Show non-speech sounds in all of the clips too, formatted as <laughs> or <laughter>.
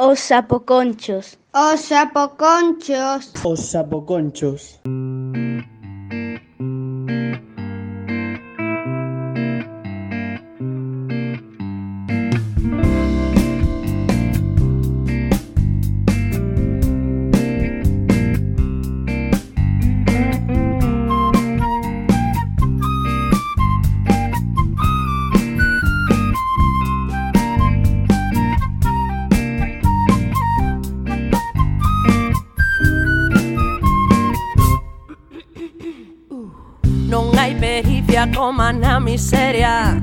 Os sapoconchos. Os sapoconchos. Os sapoconchos. coma na miseria.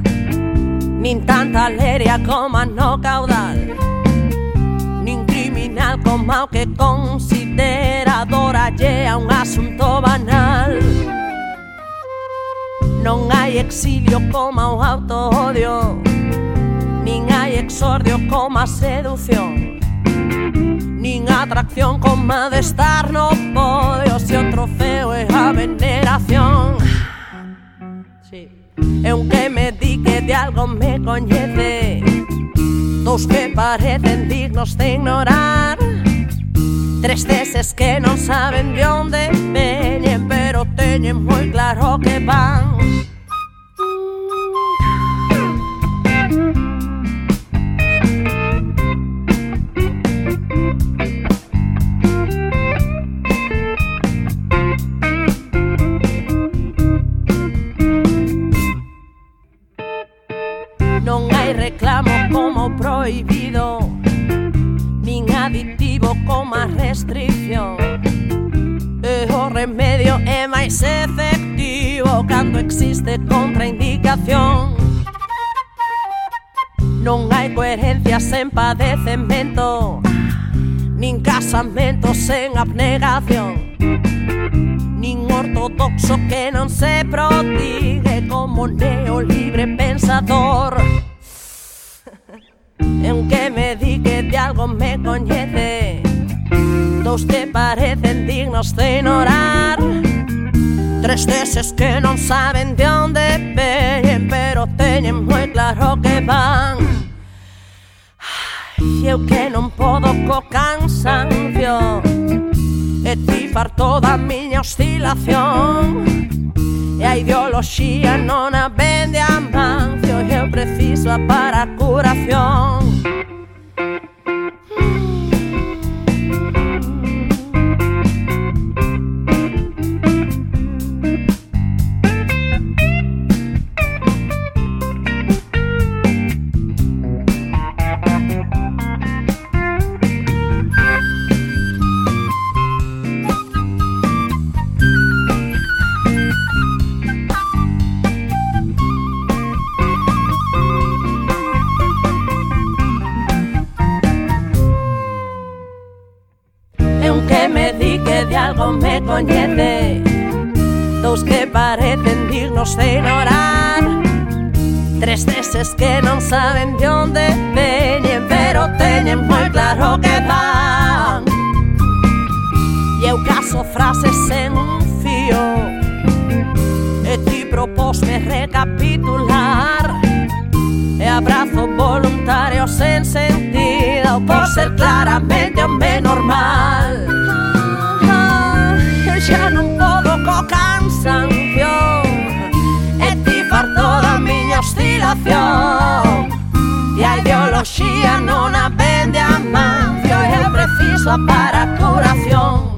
Nin tanta leria coma no caudal. Nin criminal coma o que considera Doralle a un asunto banal. Non hai exilio coma o auto-odio. Nin hai exordio coma seducción Nin atracción coma de estar no podio. Se o trofeo é a veneración aunque me di que de algo me coñece, dos que parecen dignos de ignorar, tres deses que non saben de onde veñen, pero teñen moi claro que van. máis restricción. E o remedio é máis efectivo Cando existe contraindicación. Non hai coherencia sen padecemento Nin casamento sen abnegación. Nin ortodoxo que non se prodigue Como neo libre pensador. <laughs> E aunque me di que de algo me coñece. Dos te parecen dignos de ignorar. Tres deses que non saben de onde veñen Pero teñen moi claro que van. E eu que non podo co cansancio E ti far toda a miña oscilación. E a ideoloxía non a vende a mancio E eu preciso a para a curación. de algo me coñece. Dous que parecen dignos de ignorar Tres deses que non saben de onde veñen Pero teñen moi claro que van. E eu caso frases en un fío E ti proposme recapitular. E abrazo voluntario sen sentido Por ser claramente un normal Xa non podo co cansancio. E toda a miña oscilación E a ideoloxía non a vende a mancio E preciso para curación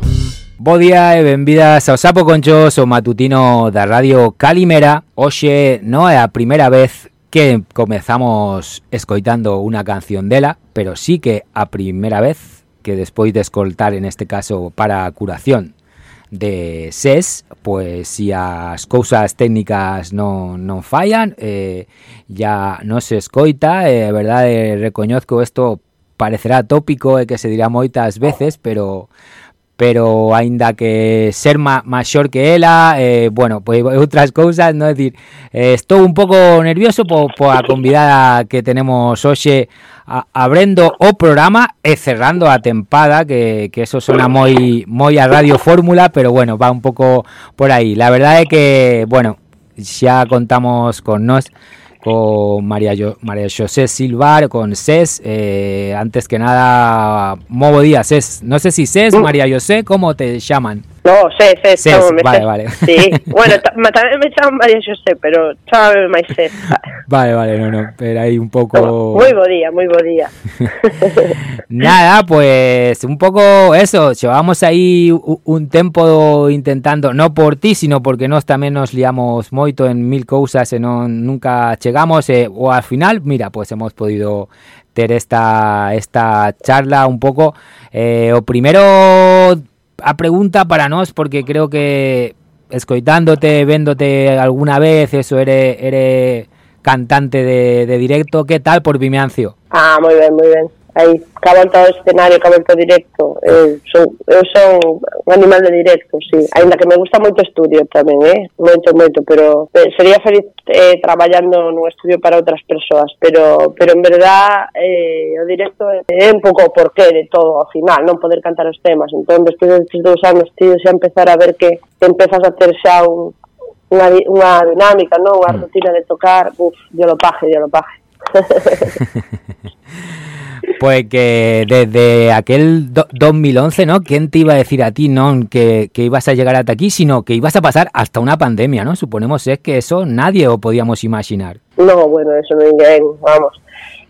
Bo día e benvidas ao Sapo Conchos, o matutino da Radio Calimera. Hoxe non é a primeira vez que comezamos escoitando unha canción dela, pero sí que a primeira vez que despois de escoltar, en este caso, para curación de SES, pois se as cousas técnicas non, non fallan, eh, ya non se escoita, é eh, verdade, recoñozco isto parecerá tópico e eh, que se dirá moitas veces, pero pero aínda que ser ma maior que ela, eh, bueno, pois outras cousas, non é dicir, eh, estou un pouco nervioso por, por a convidada que tenemos hoxe a, abrendo o programa e cerrando a tempada, que, que eso sona moi moi a Radio Fórmula, pero bueno, va un pouco por aí. La verdade é que, bueno, xa contamos con nós con María, Yo, María José Silvar, con Cés. Eh, antes que nada, movo día, Cés. No sé si Cés, mm. María José, ¿cómo te llaman? No, Cés, Cés. Cés, vale, vale. Sí, <laughs> bueno, tamén me chaman María José, pero chámame máis Cés. Vale, vale, no, no, pero aí un pouco... Moi bo día, moi bo día. <laughs> Nada, pues un pouco eso, llevamos aí un tempo intentando, no por ti, sino porque nós tamén nos liamos moito en mil cousas e non nunca chegamos, eh, o al final, mira, pues hemos podido ter esta, esta charla un pouco. Eh, o primeiro a pregunta para nós, porque creo que escoitándote, véndote alguna vez, eso, eres, eres cantante de, de directo, ¿qué tal por Vimeancio? Ah, moi ben, moi ben aí, que volta ao escenario, que a volta ao directo, eu ah. son, eu son un animal de directo, sí. Ainda que me gusta moito estudio tamén, eh? Moito, moito, pero eh, sería feliz eh, traballando nun estudio para outras persoas, pero, pero en verdad eh, o directo é un pouco o porqué de todo ao final, non poder cantar os temas. Entón, despois destes dous anos, tío, xa empezar a ver que, que empezas a ter xa un, unha, unha dinámica, non? Unha mm. rutina de tocar, uf, yo lo paje, yo lo paje. <laughs> <laughs> Pues que desde aquel do, 2011, ¿no? ¿Quién te iba a decir a ti, no, que, que, ibas a llegar hasta aquí, sino que ibas a pasar hasta una pandemia, ¿no? Suponemos es que eso nadie lo podíamos imaginar. No, bueno, eso no vamos.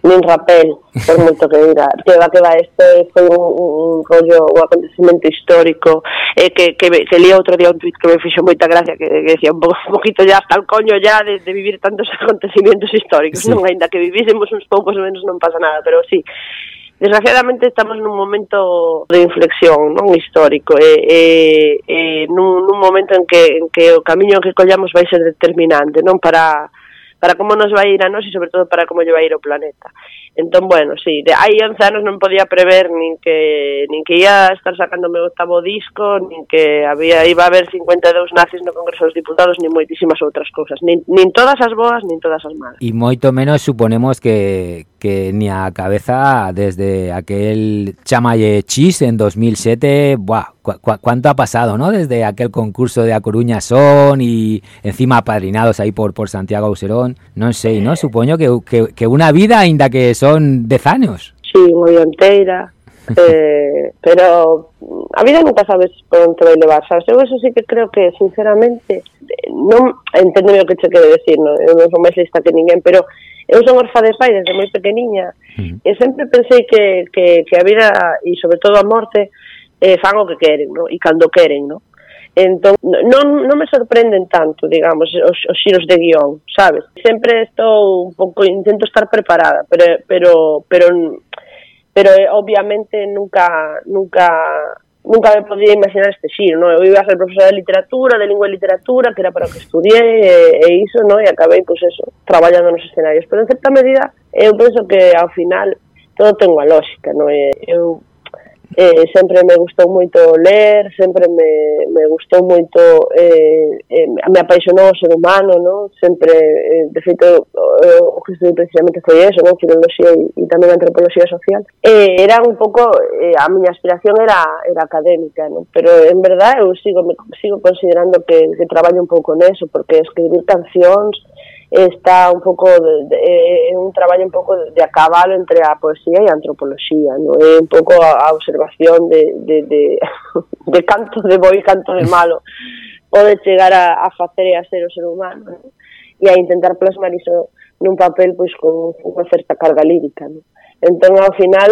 nin rapel, por moito que diga. va que va, este foi un, un rollo, un acontecimento histórico, eh, que, que, que lia outro día un tweet que me fixo moita gracia, que, que decía un, po, un poquito ya hasta el coño ya de, de vivir tantos <laughs> acontecimientos históricos, sí. non? Ainda que vivísemos uns poucos menos non pasa nada, pero sí, desgraciadamente estamos nun momento de inflexión non histórico e, e, e nun, nun momento en que, en que o camiño que collamos vai ser determinante non para para como nos vai ir a nos e sobre todo para como lle vai ir o planeta. Entón, bueno, sí, de, hai 11 anos non podía prever nin que, nin que ia estar sacando o meu octavo disco, nin que había, iba a haber 52 nazis no Congreso dos Diputados, nin moitísimas outras cousas. Nin, nin todas as boas, nin todas as malas. E moito menos suponemos que, que ni a cabeza desde aquel chamalle chis en 2007, buah, cu cu cuánto ha pasado, ¿no? Desde aquel concurso de A Coruña Son y encima apadrinados ahí por, por Santiago Auserón, non sei, ¿no? Supoño que, que, que una vida, ainda que son dez años. Sí, moi enteira. <laughs> eh, pero a vida nunca sabes por onde vai levar, sabes? Eu eso sí que creo que, sinceramente, non entendo o que che quero decir, non, eu non sou máis lista que ninguén, pero eu son orfa de pai desde moi pequeniña mm. e sempre pensei que, que, que a vida e sobre todo a morte eh, fan o que queren, no? e cando queren, no? Entón, non, non me sorprenden tanto, digamos, os, os xiros de guión, sabes? Sempre estou un pouco, intento estar preparada, pero, pero, pero, pero eh, obviamente nunca, nunca nunca me podía imaginar este xiro, non? Eu iba a ser profesora de literatura, de lingua e literatura, que era para o que estudié e, e iso, non? E acabei, pois pues, eso, traballando nos escenarios. Pero en certa medida, eu penso que ao final todo ten unha lógica, non? E eu eh, sempre me gustou moito ler, sempre me, me gustou moito, eh, eh, me apaixonou o ser humano, no? sempre, eh, de feito, o, o que estudei precisamente foi eso, no? filoloxía e, e tamén antropoloxía social. Eh, era un pouco, eh, a miña aspiración era, era académica, no? pero en verdad eu sigo, me, sigo considerando que, que traballo un pouco neso, porque escribir cancións, está un pouco de, de, eh, un traballo un pouco de, de a cabalo entre a poesía e a antropoloxía, no é un pouco a, a observación de, de, de, <laughs> de canto de boi, canto de malo pode chegar a, a facer e a ser o ser humano ¿no? e a intentar plasmar iso nun papel pois con unha certa carga lírica ¿no? entón ao final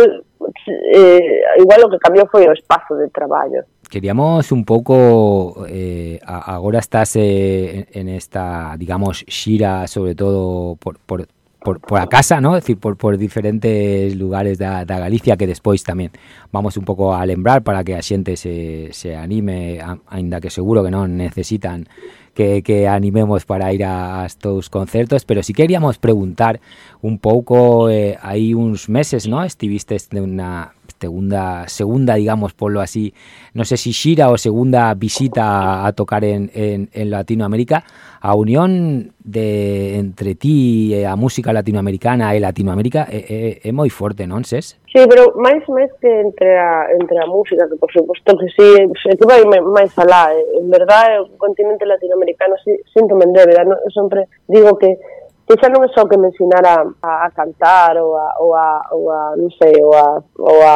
eh, igual o que cambiou foi o espazo de traballo queríamos un pouco eh, agora estás eh, en esta, digamos, xira sobre todo por, por, por, por a casa, ¿no? Es decir, por, por diferentes lugares da, da Galicia que despois tamén vamos un pouco a lembrar para que a xente se, se anime, ainda que seguro que non necesitan que, que animemos para ir a, estos concertos, pero sí queríamos preguntar un pouco eh, aí uns meses, ¿no? Estiviste na segunda, segunda, digamos, polo así, no sé si xira o segunda visita a tocar en, en, en Latinoamérica, a unión de entre ti e eh, a música latinoamericana e Latinoamérica eh, eh, é, é, é moi forte, non ses? Sí, pero máis máis que entre a, entre a música, que por suposto que sí, que vai máis alá, en verdade, o continente latinoamericano sí, sinto en débeda, no? sempre digo que que xa non é só que me ensinara a, a cantar ou a, ou a, ou a, non sei, ou a, ou a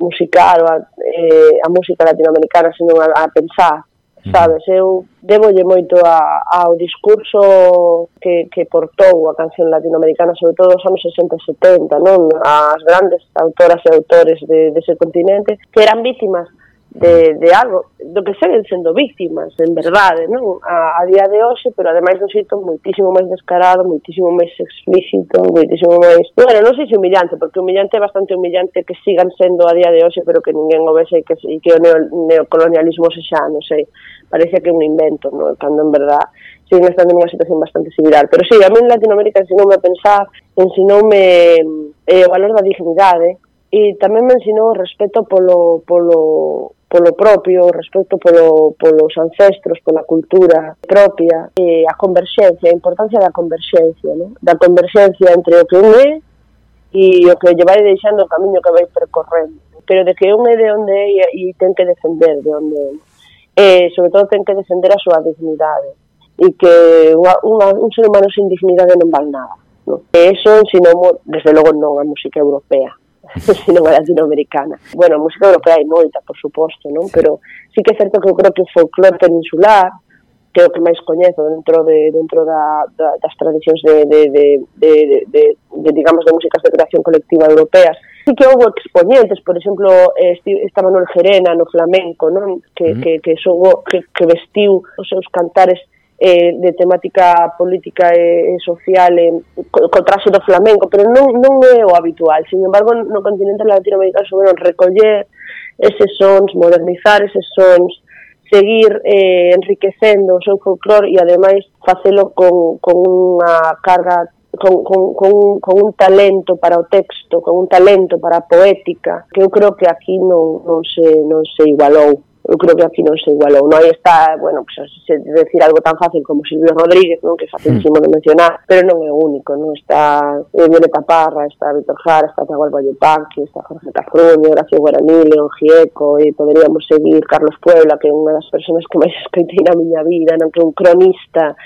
musicar ou a, eh, a música latinoamericana, senón a, a pensar, sabes? Eu debolle moito a, ao discurso que, que portou a canción latinoamericana, sobre todo os anos 60 e 70, non? As grandes autoras e autores de, dese continente que eran vítimas de, de algo do que seguen sendo víctimas, en verdade, non? A, a día de hoxe, pero ademais un xeito moitísimo máis descarado, moitísimo máis explícito, moitísimo máis... Bueno, non sei se humillante, porque humillante é bastante humillante que sigan sendo a día de hoxe, pero que ninguén o vexe e que, e que o neo, neocolonialismo se xa, non sei, parece que é un invento, non? Cando en verdad siguen estando nunha situación bastante similar. Pero sí, a mí en Latinoamérica ensinoume a pensar, ensinoume eh, o valor da dignidade, e tamén me ensinou o respeto polo, polo, polo propio, o respecto polo, polos ancestros, pola cultura propia, e a converxencia, a importancia da converxencia, no? da converxencia entre o que un é e o que lle vai deixando o camiño que vai percorrendo. Pero de que un é de onde é e ten que defender de onde é. E, sobre todo, ten que defender a súa dignidade e que unha, unha, un ser humano sin dignidade non vale nada. No? E iso ensinou, desde logo, non a música europea se non a latinoamericana. Bueno, música europea hai moita, por suposto, non? Sí. Pero sí que é certo que eu creo que o folclore peninsular que é o que máis coñezo dentro de dentro da, da das tradicións de, de, de, de, de, de, de digamos de músicas de creación colectiva europeas. Sí que houve exponentes, por exemplo, eh, esta Manuel Gerena no flamenco, non? Que, mm. que, que, soubo, que, que vestiu os seus cantares eh, de temática política e, e social e co, co traxe do flamenco, pero non, non é o habitual. Sin embargo, no continente latinoamericano souberon recoller eses sons, modernizar eses sons, seguir eh, enriquecendo o seu folclore e ademais facelo con, con unha carga Con, con, con, un, con un talento para o texto, con un talento para a poética, que eu creo que aquí non, non, se, non se igualou. Eu creo que aquí non se igualou. Non aí está, bueno, pues, decir algo tan fácil como Silvio Rodríguez, non que é facilísimo de mencionar, pero non é o único, non está eh, Violeta Parra, está Víctor Jara, está Tagual Vallepanqui, está Jorge Cafruño, Horacio Guaraní, León Gieco, e poderíamos seguir Carlos Puebla, que é unha das persoas que máis <laughs> escoitei na miña vida, non que é un cronista,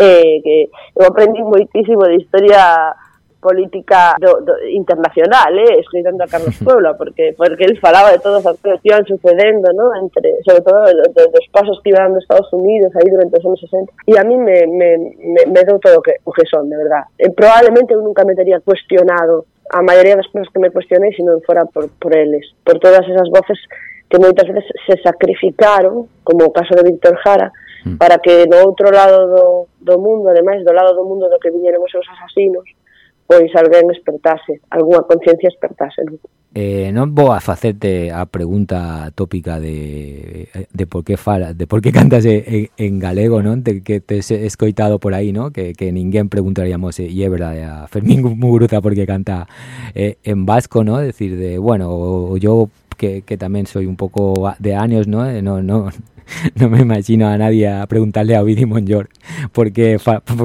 eh, que eu aprendi moitísimo de historia política do, do, internacional, eh, escritando a Carlos <laughs> Puebla, porque porque él falaba de todas as que iban sucedendo, ¿no? entre sobre todo de, de, dos pasos que iban dando Estados Unidos aí durante os anos 60, e a mí me, me, me, me deu todo o que, o que son, de verdad. Eh, probablemente eu nunca me teria cuestionado a maioría das cousas que me cuestionei se non fora por, por eles, por todas esas voces que moitas veces se sacrificaron, como o caso de Víctor Jara, mm. para que no outro lado do, do mundo, ademais do lado do mundo do que viñeron os seus asasinos, pois alguén espertase, algunha conciencia espertase. Non? Eh, non vou a facerte a pregunta tópica de, de por que fala, de por que cantas en, en galego, non? De que te escoitado por aí, non? Que, que ninguén preguntaríamos e é verdade a Fermín Muguruza porque canta eh, en vasco, non? Decir de, bueno, o, yo que, que tamén soy un pouco de años? No, no, <laughs> no me imagino a nadie a preguntarle a Vidi Monjor porque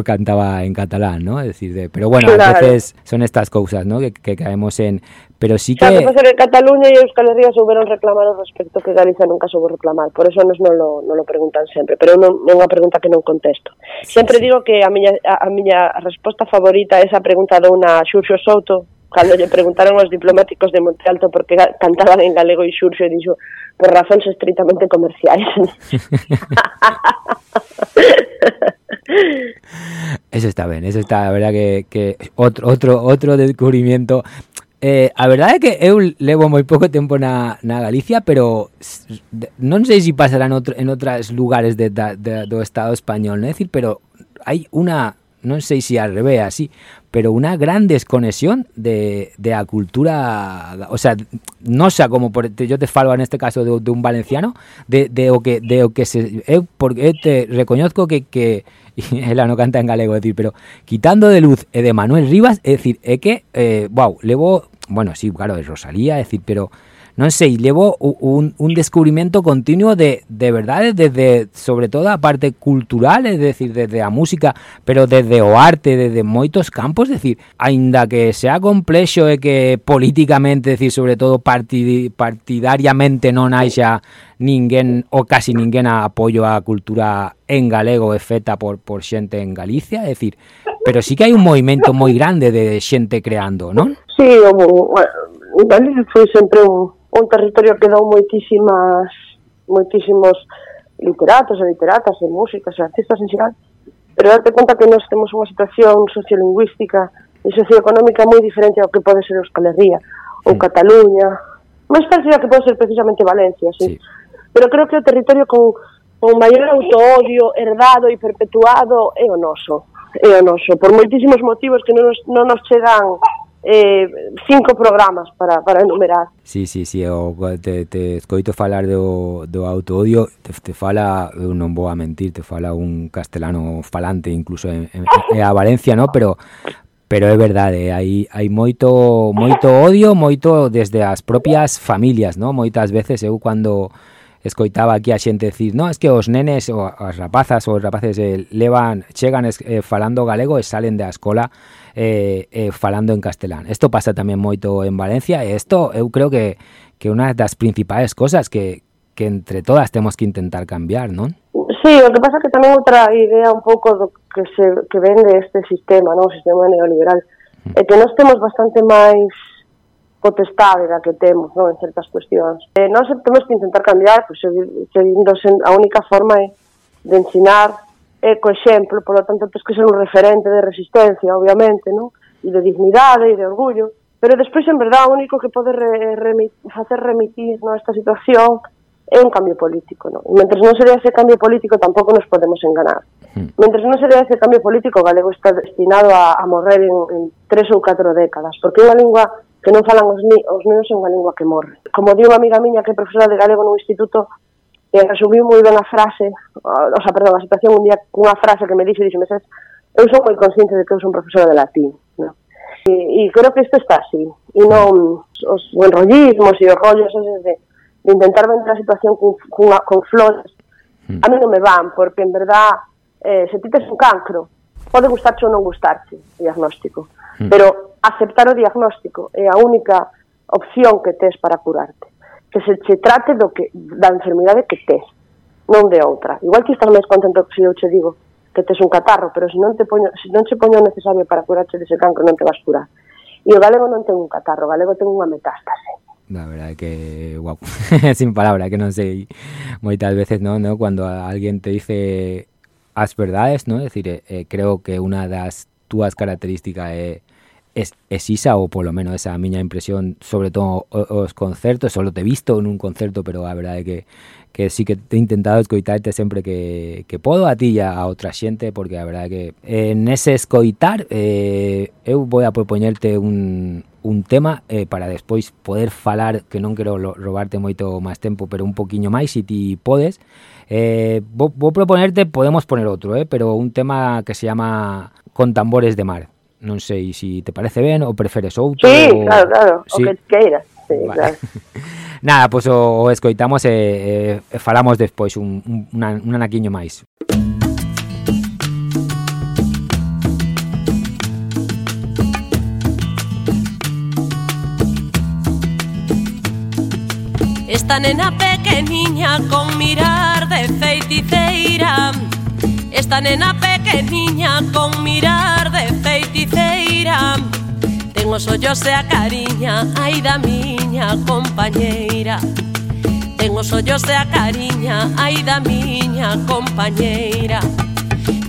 cantaba en catalán, ¿no? Es decir, de, pero bueno, claro. a veces son estas cosas, ¿no? Que, que caemos en... Pero sí que... Que pasa que Cataluña e Euskal Herria souberon reclamar o respecto que Galicia nunca soubo reclamar, por eso nos non lo, non lo preguntan sempre, pero non, é unha pregunta que non contesto. Sempre digo que a miña, a, a miña resposta favorita é esa pregunta de unha Xurxo Souto, cando lle preguntaron aos diplomáticos de Monte Alto porque cantaban en galego e Xurxo dixo, por razóns estritamente comerciais. <laughs> Eso está ben, eso está, a verdad que, que outro, outro, outro descubrimiento Eh, a verdade é que eu levo moi pouco tempo na, na Galicia, pero non sei se pasará en, outro, en outras lugares de, de, de, do Estado español, non é dicir, pero hai unha non sei se al revés así, pero unha gran desconexión de, de a cultura, o sea, non xa como yo te falo en este caso de, un valenciano, de, de o que de o que se eu porque te reconozco que que <laughs> ela no canta en galego, é dicir, pero quitando de luz e de Manuel Rivas, é dicir, é que eh, wow, levo, bueno, sí, claro, de Rosalía, é dicir, pero non sei, levo un, un descubrimiento continuo de, de, verdade, desde, sobre todo, a parte cultural, é decir, desde a música, pero desde o arte, desde moitos campos, é decir, aínda que sea complexo e que políticamente, é decir, sobre todo partid, partidariamente non haya ninguén ou casi ninguén a apoio á cultura en galego e feta por, por xente en Galicia, é dicir, pero sí que hai un movimento moi grande de xente creando, non? Sí, o, bueno, Galicia foi sempre un, un territorio que dou moitísimas moitísimos literatos e literatas e músicas e artistas en xeral, pero darte conta que nós temos unha situación sociolingüística e socioeconómica moi diferente ao que pode ser Euskal Herria ou mm. Cataluña, máis parecida que pode ser precisamente Valencia, sí. sí. Pero creo que o territorio con, con maior autoodio herdado e perpetuado é o noso, é o noso, por moitísimos motivos que non nos, non nos chegan eh, cinco programas para, para enumerar. Sí, sí, sí, o te, te escoito falar do, do autoodio, te, te fala, eu non vou a mentir, te fala un castelano falante incluso en, en, en a Valencia, no? pero pero é verdade, hai, hai moito moito odio, moito desde as propias familias, no? moitas veces eu cando escoitaba aquí a xente decir, no, es que os nenes ou as rapazas ou os rapaces eh, levan, chegan eh, falando galego e salen da escola eh, eh, falando en castelán. Isto pasa tamén moito en Valencia e isto eu creo que que unha das principais cosas que, que entre todas temos que intentar cambiar, non? Sí, o que pasa que tamén outra idea un pouco do que se que vende este sistema, non? o sistema neoliberal, mm. é que nós temos bastante máis potestade da que temos non? en certas cuestións. Eh, e nós temos que intentar cambiar, pois, seguindo a única forma é de ensinar é co exemplo, polo tanto, tens que ser un referente de resistencia, obviamente, non? E de dignidade e de orgullo. Pero despois, en verdad, o único que pode re, remit, facer remitir no, esta situación é un cambio político. Non? E mentre non se dea ese cambio político, tampouco nos podemos enganar. Hmm. Mentre non se dea ese cambio político, o galego está destinado a, a morrer en, en tres ou catro décadas, porque é unha lingua que non falan os, ni, os nenos é unha lingua que morre. Como di unha amiga miña que é profesora de galego nun instituto, e resumiu moi ben a frase, o sea, perdón, a situación un día cunha frase que me dixo, dixo, meses, eu son moi consciente de que eu son profesora de latín, no? E, e creo que isto está así, e non os enrollismos e os rollos eses de, de intentar vender a situación con, con, con flores, hmm. a mí non me van, porque en verdad, eh, se ti tes un cancro, pode gustarche ou non gustarche o diagnóstico, hmm. pero aceptar o diagnóstico é a única opción que tes para curarte que se che trate do que, da enfermidade que tes, non de outra. Igual que estás máis contento que se eu che digo que tes un catarro, pero se non, te poño, se non che poño necesario para curarche dese cancro non te vas curar. E o galego non ten un catarro, o galego ten unha metástase. Na verdade que, guau, <laughs> sin palabra, que non sei moitas veces, non, no? cando alguén te dice as verdades, non? É dicir, eh, eh, creo que unha das túas características é es, es isa ou polo menos esa miña impresión sobre todo os concertos solo te visto en un concerto pero a verdade é que, que sí que te he intentado escoitarte sempre que, que podo a ti e a outra xente porque a verdade é que en ese escoitar eh, eu vou a propoñerte un, un tema eh, para despois poder falar que non quero robarte moito máis tempo pero un poquinho máis se si ti podes. Eh, vou, vou proponerte podemos poner outro eh, pero un tema que se llama Con tambores de mar non sei se si te parece ben ou preferes outro. Sí, ou... claro, claro, sí. o que queiras. Sí, vale. claro. <laughs> Nada, pois pues, o, o escoitamos e, e falamos despois un, un, un anaquiño máis. Esta nena pequeniña con mirar de feiticeira Esta nena pequeniña que niña con mirar de feiticeira Ten os ollos e a cariña, ai da miña compañeira. Ten os ollos e a cariña, ai da miña compañeira.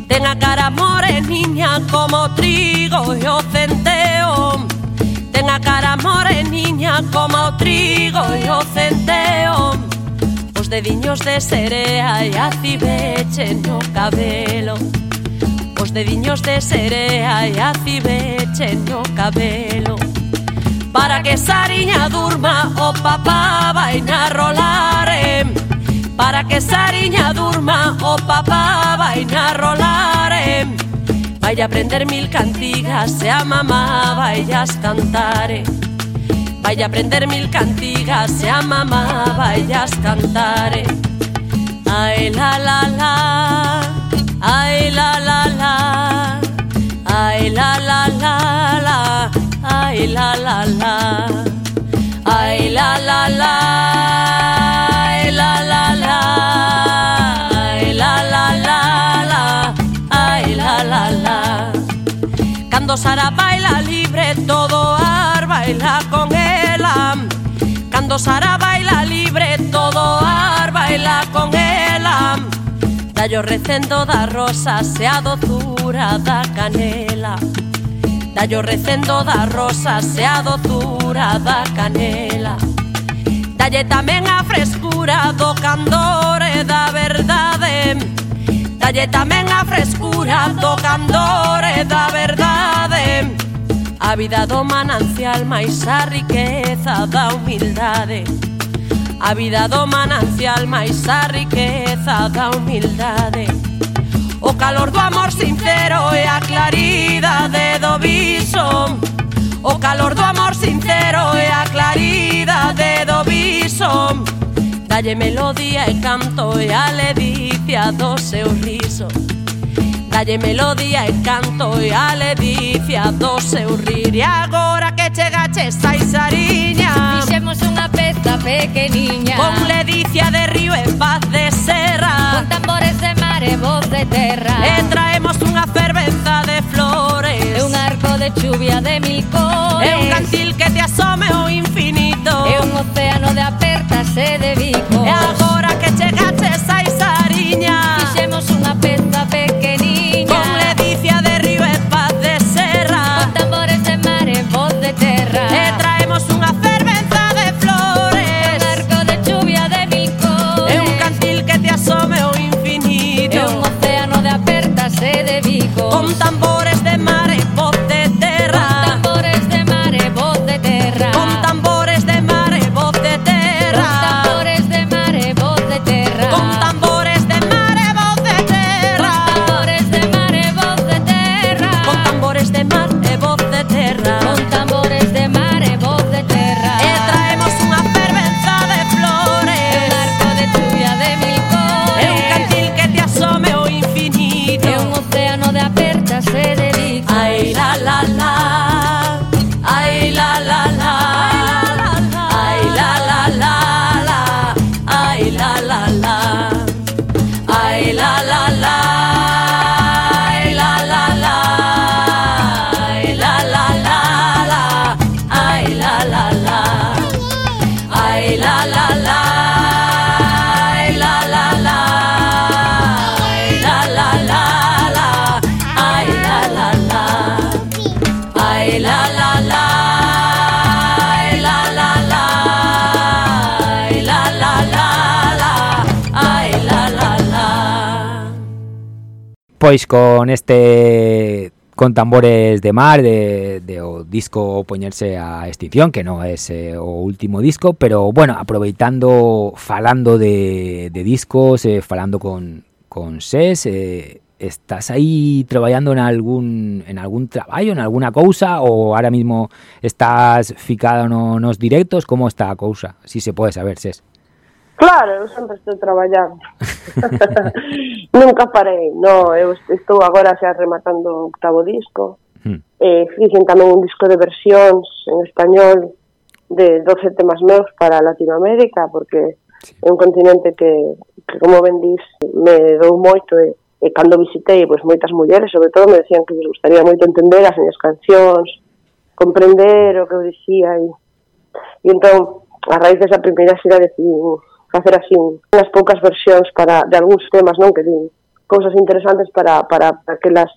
Ten a cara moreniña como o trigo e o centeo. Ten a cara moreniña como o trigo e o centeo. Os dediños de serea e a cibeche no cabelo. De serea e a cibeche no cabelo Para que Sariña durma o papá vai na rolare Para que Sariña durma o papá vai na rolare Vai a aprender mil cantigas e a mamá vai as cantare Vai a aprender mil cantigas e a mamá vai as cantare Ai la la la Ay la la la. Ay la la la la. Ay la la la. Ay la la la. Ay la la la. Ay la la la la. La la Cando Sara baila libre todo ar baila con ela Cando Sara baila libre todo ar baila con ela Dallo recendo das rosas e a dozura da canela. Dallo recendo das rosas e a dozura da canela. Dalle tamén a frescura do candor e da verdade. Dalle tamén a frescura do candor e da verdade. A vida do manancial máis a riqueza da humildade. A vida do manancial máis a riqueza da humildade. O calor do amor sincero e a claridade do viso. O calor do amor sincero e a claridade do viso. Dalle melodía e canto e a ledicia do seu riso dalle melodía e canto e a ledicia do seu rir e agora que chegaches sai isariña fixemos unha peza pequeniña. Con ledicia de río e paz de serra. Con tambores de mar e voz de terra. E traemos unha fervenza de flores. E un arco de chuvia de mil cores. E un cantil que te asome o infinito. tambor. Pois con este con tambores de mar de, o disco poñerse a extinción que non é eh, o último disco pero bueno, aproveitando falando de, de discos eh, falando con, con SES eh, estás aí traballando en algún en algún traballo, en alguna cousa ou ahora mismo estás ficado no, nos directos, como está a cousa? Si se pode saber, SES. Claro, eu sempre estou traballando. <laughs> Nunca parei, no, eu estou agora xa rematando o octavo disco. Hmm. Eh, fixen tamén un disco de versións en español de 12 temas meus para Latinoamérica, porque sí. é un continente que, que como ben dís, me dou moito e, e cando visitei pois, moitas mulleres, sobre todo, me decían que les gustaría moito entender as miñas cancións, comprender o que eu dicía e, e entón, a raíz desa primeira xira decidí facer así unhas poucas versións para de algúns temas, non, que din cousas interesantes para, para, para que las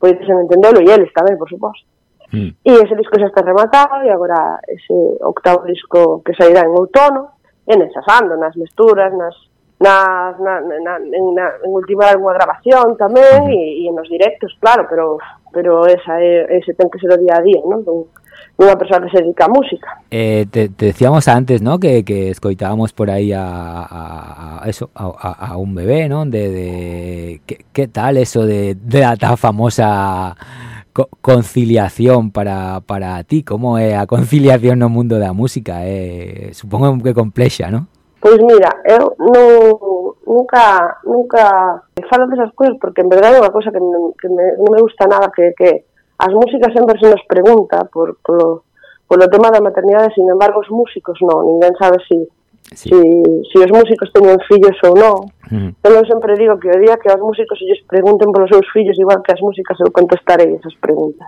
poidesen entendelo e eles tamén, por suposto. Mm. E ese disco xa está rematado e agora ese octavo disco que sairá en outono e nesas ando, nas mesturas, nas nas, na, na, en, na, en última algunha grabación tamén e, e nos directos, claro, pero pero esa é, ese ten que ser o día a día, non? Dunha persoa que se dedica a música. Eh, te, te decíamos antes, ¿no? Que, que escoitábamos por ahí a, a, a eso, a, a, un bebé, ¿no? De, de ¿qué, qué tal eso de, de la tan famosa co conciliación para, para ti? Como é a conciliación no mundo da música? Eh, supongo que complexa, ¿no? Pois mira, eu non, nunca, nunca falo desas cousas porque en verdade é unha cousa que, non, que me, non me gusta nada que, que As músicas sempre se nos pregunta por, polo, polo tema da maternidade, sin embargo, os músicos non, ninguén sabe si, sí. si, si os músicos teñen fillos ou non. Mm. Eu sempre digo que o día que os músicos se pregunten polos seus fillos, igual que as músicas eu contestarei esas preguntas.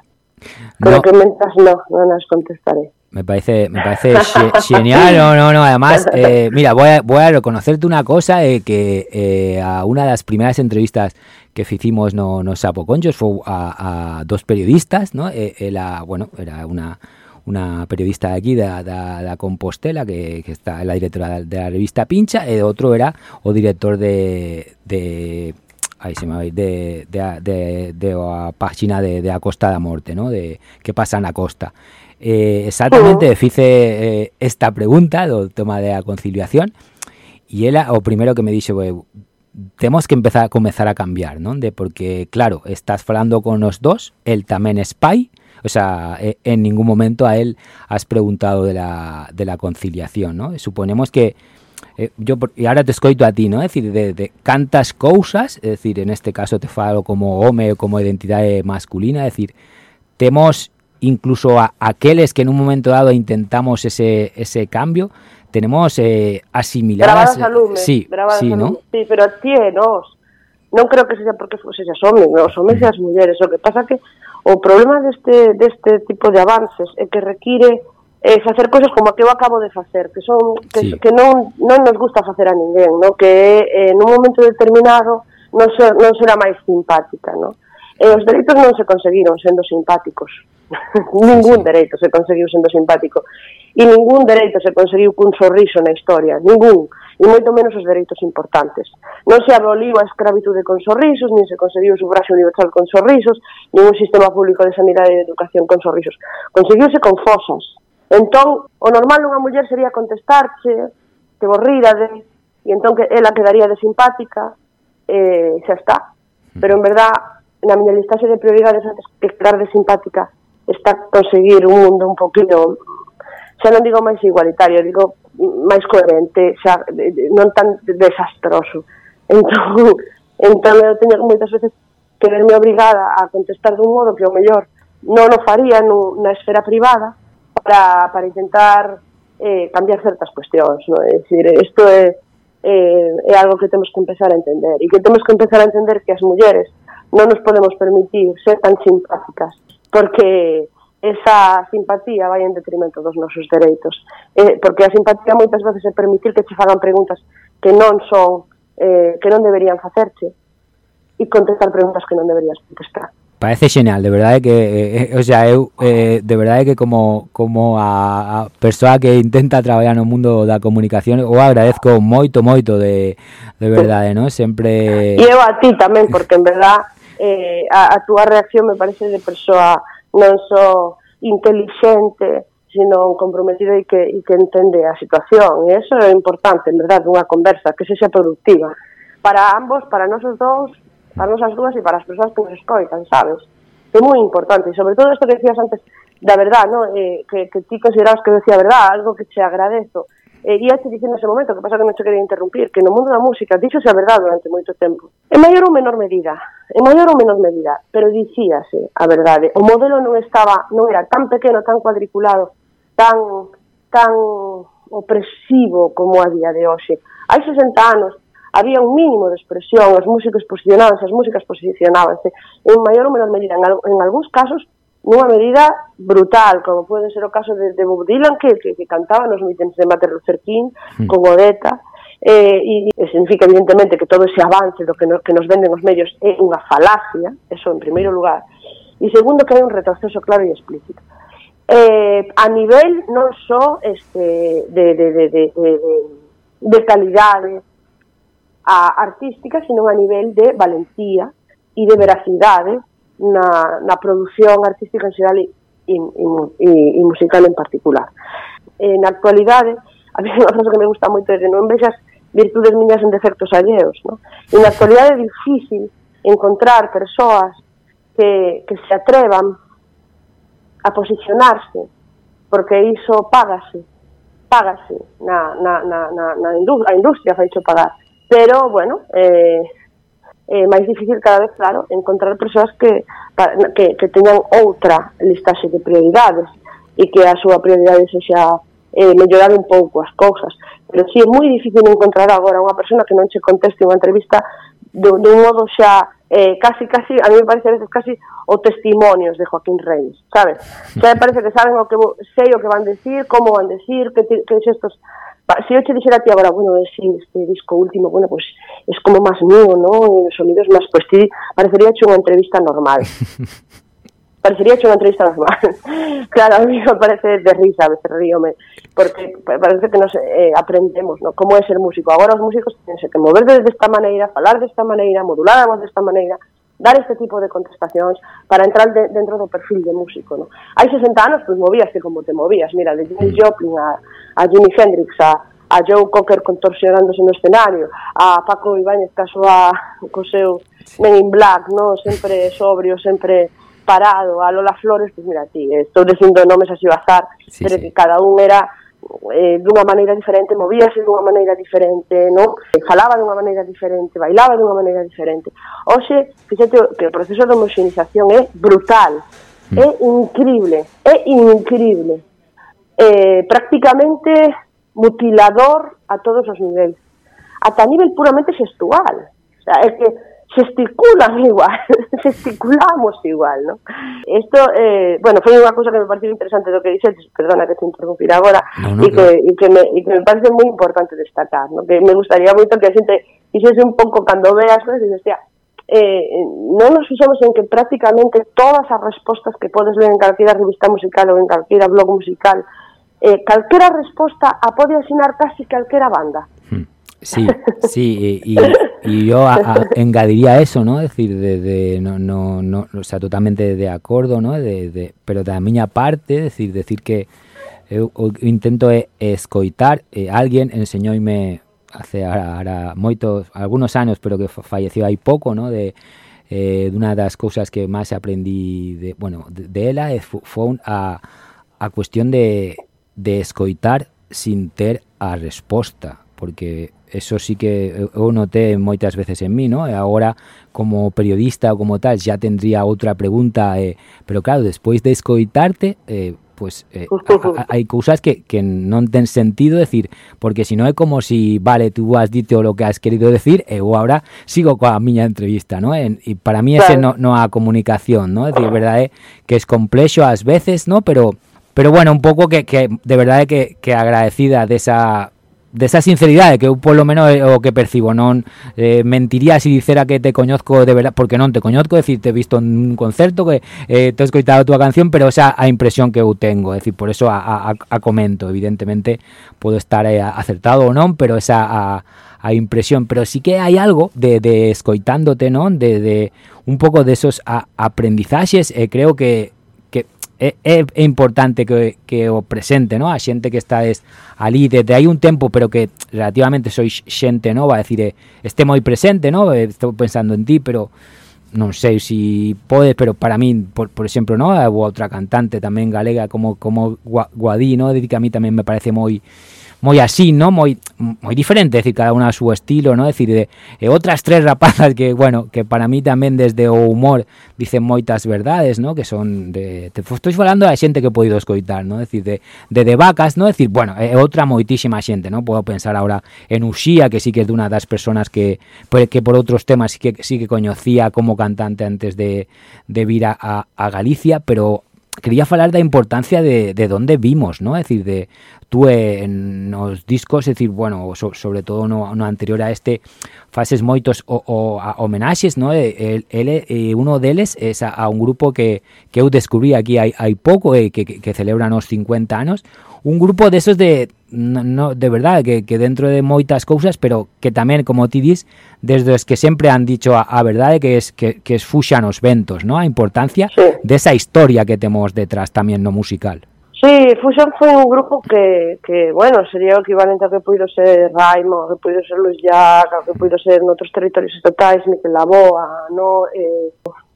Pero no. que mentas non, non as contestarei. Me parece, me parece ge- genial, no, no, no, además, eh, mira, voy a, voy a reconocerte una cosa, eh, que eh, a una de las primeras entrevistas que hicimos no, no Sapo Conchos fue a, dos periodistas, ¿no? Eh, eh, la, bueno, era una, una periodista de aquí, de, de, de Compostela, que, que está la directora de la revista Pincha, e outro era o director de, de Aí se me vai de, de, de, de página de, de a Costa da Morte, ¿no? De que pasa na costa. Eh, exactamente, fice eh, esta pregunta do tema de a conciliación e ela o primeiro que me dixe, "Bue, temos que empezar a comezar a cambiar, non? De porque claro, estás falando con os dos, el tamén es pai, o sea, eh, en ningún momento a él has preguntado de la, de la conciliación, ¿no? Suponemos que eh, yo por- e ahora te escoito a ti, ¿no? Es decir, de, de cantas cousas, es decir, en este caso te falo como home como identidade masculina, es decir, temos incluso a aqueles que en un momento dado intentamos ese, ese cambio, tenemos eh, asimiladas... Lume, sí, sí, ¿no? sí, pero a ti eh, nos. Non creo que sexa porque fose as homes, os homes e as mulleres. O que pasa que o problema deste, deste tipo de avances é que require eh, facer cousas como a que eu acabo de facer, que son que, sí. que non, non nos gusta facer a ninguén, no? que eh, nun momento determinado non, ser, non será máis simpática. No? E os dereitos non se conseguiron sendo simpáticos. <laughs> ningún dereito se conseguiu sendo simpático. E ningún dereito se conseguiu cun sorriso na historia. Ningún. E moito menos os dereitos importantes. Non se aboliu a escravitude con sorrisos, nin se conseguiu o sufragio universal con sorrisos, nin un sistema público de sanidade e de educación con sorrisos. Conseguiuse con fosas. Entón, o normal nunha muller sería contestarche, que vos rirade, e entón que ela quedaría de simpática, eh, xa está. Pero en verdad na miña listaxe de prioridades antes de quedar de simpática está conseguir un mundo un poquinho xa non digo máis igualitario, digo máis coherente, xa non tan desastroso. Entón, <laughs> entón eu teño moitas veces que verme obrigada a contestar dun modo que o mellor non o faría no, na esfera privada para, para intentar eh, cambiar certas cuestións. No? É dicir, isto é, é, é algo que temos que empezar a entender e que temos que empezar a entender que as mulleres non nos podemos permitir ser tan simpáticas, porque esa simpatía vai en detrimento dos nosos dereitos. Eh, porque a simpatía moitas veces é permitir que che fagan preguntas que non son eh, que non deberían facerche e contestar preguntas que non deberías contestar. Parece genial, de verdade que eh, eh, o sea, eu eh, de verdade que como como a, a persoa que intenta traballar no mundo da comunicación, o agradezco moito moito de de verdade, non? Sempre E eu a ti tamén porque en verdade eh, a, a túa reacción me parece de persoa non só inteligente, sino comprometida e que, e que entende a situación. E eso é importante, en verdad, unha conversa que se xa productiva. Para ambos, para nosos dous, para nosas dúas e para as persoas que nos escoitan, sabes? É moi importante, e sobre todo isto que decías antes, da verdad, no? eh, que, que ti considerabas que decía verdad, algo que che agradezo, Eh, e ia te dicir nese momento, que pasa que non che quería interrumpir, que no mundo da música díxose a verdade durante moito tempo. En maior ou menor medida, en maior ou menor medida, pero dicíase a verdade. O modelo non estaba, non era tan pequeno, tan cuadriculado, tan tan opresivo como a día de hoxe. Hai 60 anos había un mínimo de expresión, os músicos posicionaban, as músicas posicionábanse, en maior ou menor medida, en, al, en algúns casos, nunha medida brutal, como pode ser o caso de, de Bob Dylan, que, que, que cantaba nos mítens de Martin Luther King, Mm. con Odeta, eh, e, e significa evidentemente que todo ese avance do que, no, que nos venden os medios é unha falacia, eso en primeiro lugar, e segundo que hai un retroceso claro e explícito. Eh, a nivel non só este, de, de, de, de, de, de, de calidade, a artística, sino a nivel de valentía e de veracidade na, na produción artística en xeral e, e, e, e musical en particular. E, na actualidade, a mí <laughs> unha frase que me gusta moito é que non vexas virtudes miñas en defectos alleos. No? E na actualidade é difícil encontrar persoas que, que se atrevan a posicionarse, porque iso págase, págase na, na, na, na, na industria, a industria faicho pagar. Pero, bueno, eh, eh, máis difícil cada vez, claro, encontrar persoas que, que, que teñan outra listaxe de prioridades e que a súa prioridade sexa eh, mellorar un pouco as cousas. Pero sí, é moi difícil encontrar agora unha persona que non che conteste unha entrevista dun, dun modo xa eh, casi, casi, a mí me parece a veces casi o testimonios de Joaquín Reyes, sabes? Xa me parece que saben o que sei o que van decir, como van decir, que, que xestos si yo te dijera a ti ahora, bueno, sí, este disco último, bueno, pues es como más mío, ¿no? Sonidos más, pues sí, parecería hecho una entrevista normal. <laughs> parecería hecho una entrevista normal. <laughs> claro, a mí me parece de risa, a veces ríome, porque parece que nos eh, aprendemos, ¿no? Cómo es ser músico. Ahora los músicos tienen que mover de esta manera, hablar de esta manera, modular a voz de esta manera, dar este tipo de contestacións para entrar de, dentro do perfil de músico. No? Hai 60 anos, pois pues, movíase como te movías, mira, de Janis mm. Joplin a, a Jimi Hendrix, a, a Joe Cocker contorsionándose no escenario, a Paco Ibáñez caso a, co seu Men in Black, no? sempre sobrio, sempre parado, a Lola Flores, pois pues, mira, ti, eh, estou dicindo nomes así bazar, sí, pero sí. que cada un era eh, dunha maneira diferente, movíase dunha maneira diferente, non? Eh, falaba dunha maneira diferente, bailaba dunha maneira diferente. Oxe, fíxate que o proceso de homoxenización é brutal, mm. é increíble, é increíble. Eh, prácticamente mutilador a todos os niveis, ata a nivel puramente sexual. O sea, é que gesticulan <laughs> igual, gesticulamos igual, ¿no? Esto, eh, bueno, foi unha cousa que me pareceu interesante do que dixetes, perdona que te interrumpir agora, no, no, e, que, e, que me, e que me parece moi importante destacar, ¿no? que me gustaría moito que a xente dixese un pouco cando veas, ¿no? e hostia, eh, non nos fixemos en que prácticamente todas as respostas que podes ler en calquera revista musical ou en calquera blog musical, eh, calquera resposta a pode asinar casi calquera banda. Sí, sí, y, y yo a, a, engadiría eso, ¿no? Es decir, de, de, no, no, no, o sea, totalmente de acordo, ¿no? De, de, pero da miña parte, decir, decir que eh, eu, eu intento é escoitar eh, alguén enseñoime hace ahora, ahora moitos algunos anos, pero que falleció hai pouco, ¿no? De eh, dunha das cousas que máis aprendí de, bueno, de, de ela eh, é foi a a cuestión de de escoitar sin ter a resposta, porque eso sí que eu noté moitas veces en mí, ¿no? E agora como periodista ou como tal xa tendría outra pregunta, eh, pero claro, despois de escoitarte, eh, pues eh, <laughs> hai cousas que, que non ten sentido decir, porque si no é como si, vale, tú has dito lo que has querido decir, e eu agora sigo coa miña entrevista, ¿no? E, e para mí ese no, no a comunicación, ¿no? É dicir, verdade que es complexo ás veces, ¿no? Pero pero bueno, un pouco que, que de verdade que, que agradecida desa de esa sinceridade que eu polo menos é o que percibo, non eh, mentiría se dicera que te coñozco de verdade, porque non te coñozco, decir, te he visto en un concerto que eh, te he escoitado a túa canción, pero esa a impresión que tengo, é dicir, por eso a, a, a comento, evidentemente podo estar eh, acertado ou non, pero esa a, a impresión, pero sí que hai algo de, de escoitándote, non? De, un pouco de esos a, aprendizaxes, e creo que é, é, é importante que, que o presente, ¿no? A xente que está des, ali desde hai un tempo, pero que relativamente sois xente nova, decir, este moi presente, ¿no? Estou pensando en ti, pero non sei se si podes, pero para mí, por, por exemplo, ¿no? Ou outra cantante tamén galega como como Guadí, ¿no? Dedica a mí tamén me parece moi moi así, ¿no? Moi moi diferente, decir, cada unha a súa estilo, ¿no? Decir, de, e outras tres rapazas que, bueno, que para mí tamén desde humor dicen moitas verdades, ¿no? Que son de te estou falando da xente que he podido escoitar, ¿no? Decir, de de, vacas, ¿no? Decir, bueno, é outra moitísima xente, ¿no? Podo pensar ahora en Uxía, que sí que é dunha das persoas que que por outros temas sí que sí que coñecía como cantante antes de de vir a, a Galicia, pero quería falar da importancia de, de donde vimos, ¿no? Es decir, de tú eh, en os discos, es decir, bueno, so, sobre todo no, no anterior a este, fases moitos o, o a homenaxes, ¿no? Eh, el, el, eh, uno deles es a, a un grupo que, que eu descubrí aquí hai, hai pouco eh, que, que celebran os 50 anos, un grupo desos de, no, no, de verdad, que, que, dentro de moitas cousas, pero que tamén, como ti dis, desde os que sempre han dicho a, a verdade que es que, que esfuxan os ventos, ¿no? a importancia sí. desa de historia que temos detrás tamén no musical. Sí, Fusion foi un grupo que, que bueno, sería o equivalente a que puido ser Raimo, a que puido ser Luis Jack, a que puido ser noutros territorios estatais, Miquel Laboa, no, eh,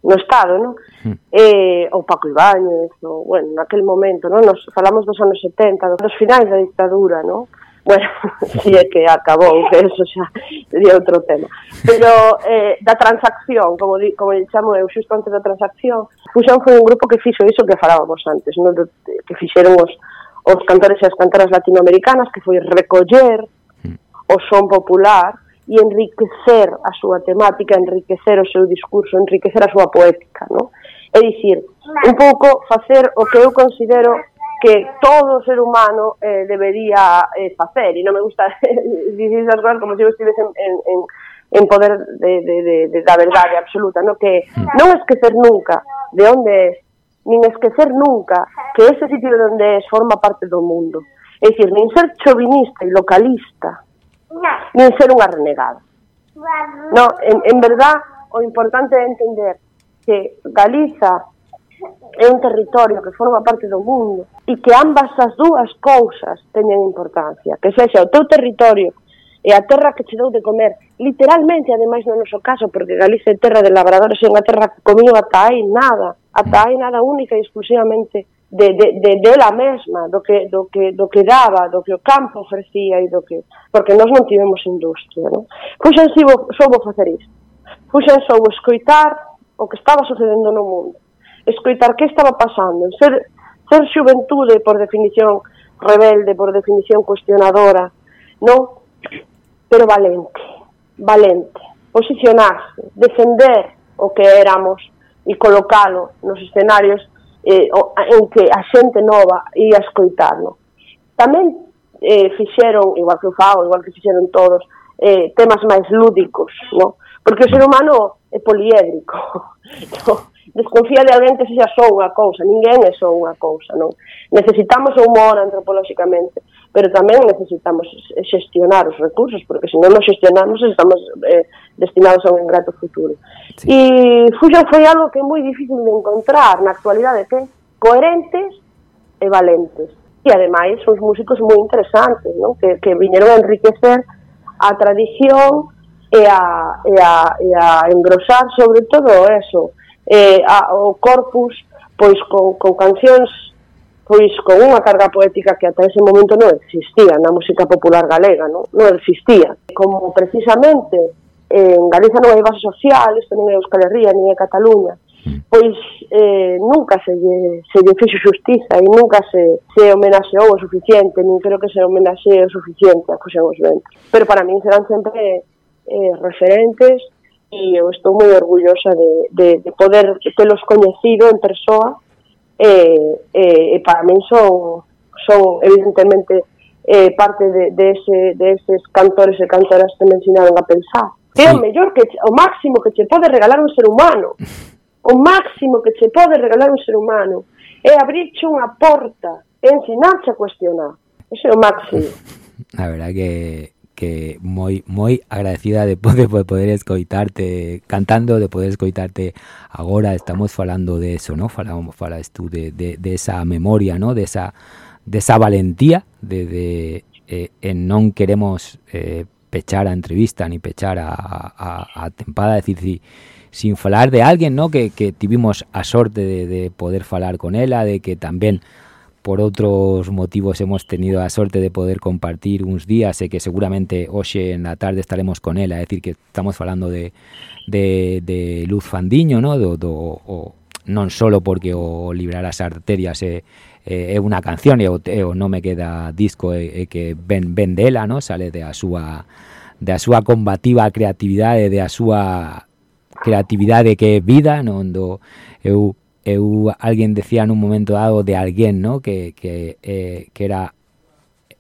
no Estado, non? Mm. Eh, ou Paco Ibáñez, ou, bueno, naquel momento, non? Nos falamos dos anos 70, dos finais da dictadura, non? <laughs> Bueno, <laughs> si é que acabou, que eso xa sería outro tema. Pero eh, da transacción, como, di, como chamo eu, xusto antes da transacción, Fusión foi un grupo que fixo iso que falábamos antes, non? que fixeron os, os cantores e as cantoras latinoamericanas, que foi recoller hmm. o son popular, e enriquecer a súa temática, enriquecer o seu discurso, enriquecer a súa poética, non? É dicir, un pouco facer o que eu considero que todo ser humano eh, debería eh, facer, e non me gusta <laughs> dicir esas cosas como se si eu estivese en, en, en, en poder de, de, de, de, da verdade absoluta, no? que non esquecer nunca de onde es, nin esquecer nunca que ese sitio de onde es forma parte do mundo. É dicir, nin ser chovinista e localista, nin ser unha renegada. No, en, en verdad, o importante é entender que Galiza é un territorio que forma parte do mundo e que ambas as dúas cousas teñen importancia. Que sexa o teu territorio e a terra que che dou de comer, literalmente, ademais no noso caso, porque Galiza é terra de labradores e unha terra que comiu ata aí nada, ata aí nada única e exclusivamente de, de, de, dela mesma, do que, do, que, do que daba, do que o campo ofrecía e do que... Porque nós non tivemos industria, non? Fuxen soubo, soubo facer isto. Fuxen soubo escoitar o que estaba sucedendo no mundo. Escoitar que estaba pasando. Ser, ser xuventude, por definición, rebelde, por definición cuestionadora, non? Pero valente, valente. Posicionarse, defender o que éramos e colocalo nos escenarios eh, en que a xente nova ia escoitarlo. Tamén eh, fixeron, igual que o fago, igual que fixeron todos, eh, temas máis lúdicos, no? porque o ser humano é poliédrico. <laughs> No? Desconfía de alguén que sexa só unha cousa, ninguén é só unha cousa. Non? Necesitamos o humor antropolóxicamente pero tamén necesitamos xestionar os recursos, porque se non os xestionamos estamos eh, destinados a un ingrato futuro. Sí. E Fusion foi algo que é moi difícil de encontrar na actualidade, que coherentes e valentes. E ademais son músicos moi interesantes, non? Que, que viñeron a enriquecer a tradición e a, e a, e a engrosar sobre todo eso, eh, a, o corpus pois con, con cancións pois con unha carga poética que ata ese momento non existía na música popular galega, non, non existía. Como precisamente en Galiza non hai base social, isto non é Euskal Herria, nin é Cataluña, mm. pois eh, nunca se lle, se lle fixo xustiza e nunca se, se homenaxeou o suficiente, nin creo que se homenaxee o suficiente a José Ventos. Pero para min serán sempre eh, referentes e eu estou moi orgullosa de, de, de poder telos coñecido en persoa e, e, e para min son, son evidentemente eh, parte de, de, ese, de eses cantores e cantoras que me ensinaron a pensar. É o mellor que o máximo que che pode regalar un ser humano. O máximo que che pode regalar un ser humano é abrirche unha porta, é ensinarche a cuestionar. Ese é o máximo. <laughs> A verdad que que moi moi agradecida de poder, de poder escoitarte cantando, de poder escoitarte agora estamos falando de eso, ¿no? Falamos falas tú de, de, de esa memoria, ¿no? De esa de esa valentía de, de eh, en non queremos eh, pechar a entrevista ni pechar a, a, a tempada, decir, si, sin falar de alguén, ¿no? Que, que tivimos a sorte de, de poder falar con ela, de que tamén por outros motivos hemos tenido a sorte de poder compartir uns días e que seguramente hoxe en la tarde estaremos con ela, é dicir que estamos falando de, de, de Luz Fandiño, no? do, do, o, non só porque o Librar as Arterias é, é unha canción e o, e o nome que da disco é, é que ben, ben dela, no? sale da súa da súa combativa creatividade, da súa creatividade que é vida, non do eu eu alguén decía nun momento dado de alguén, ¿no? Que que eh, que era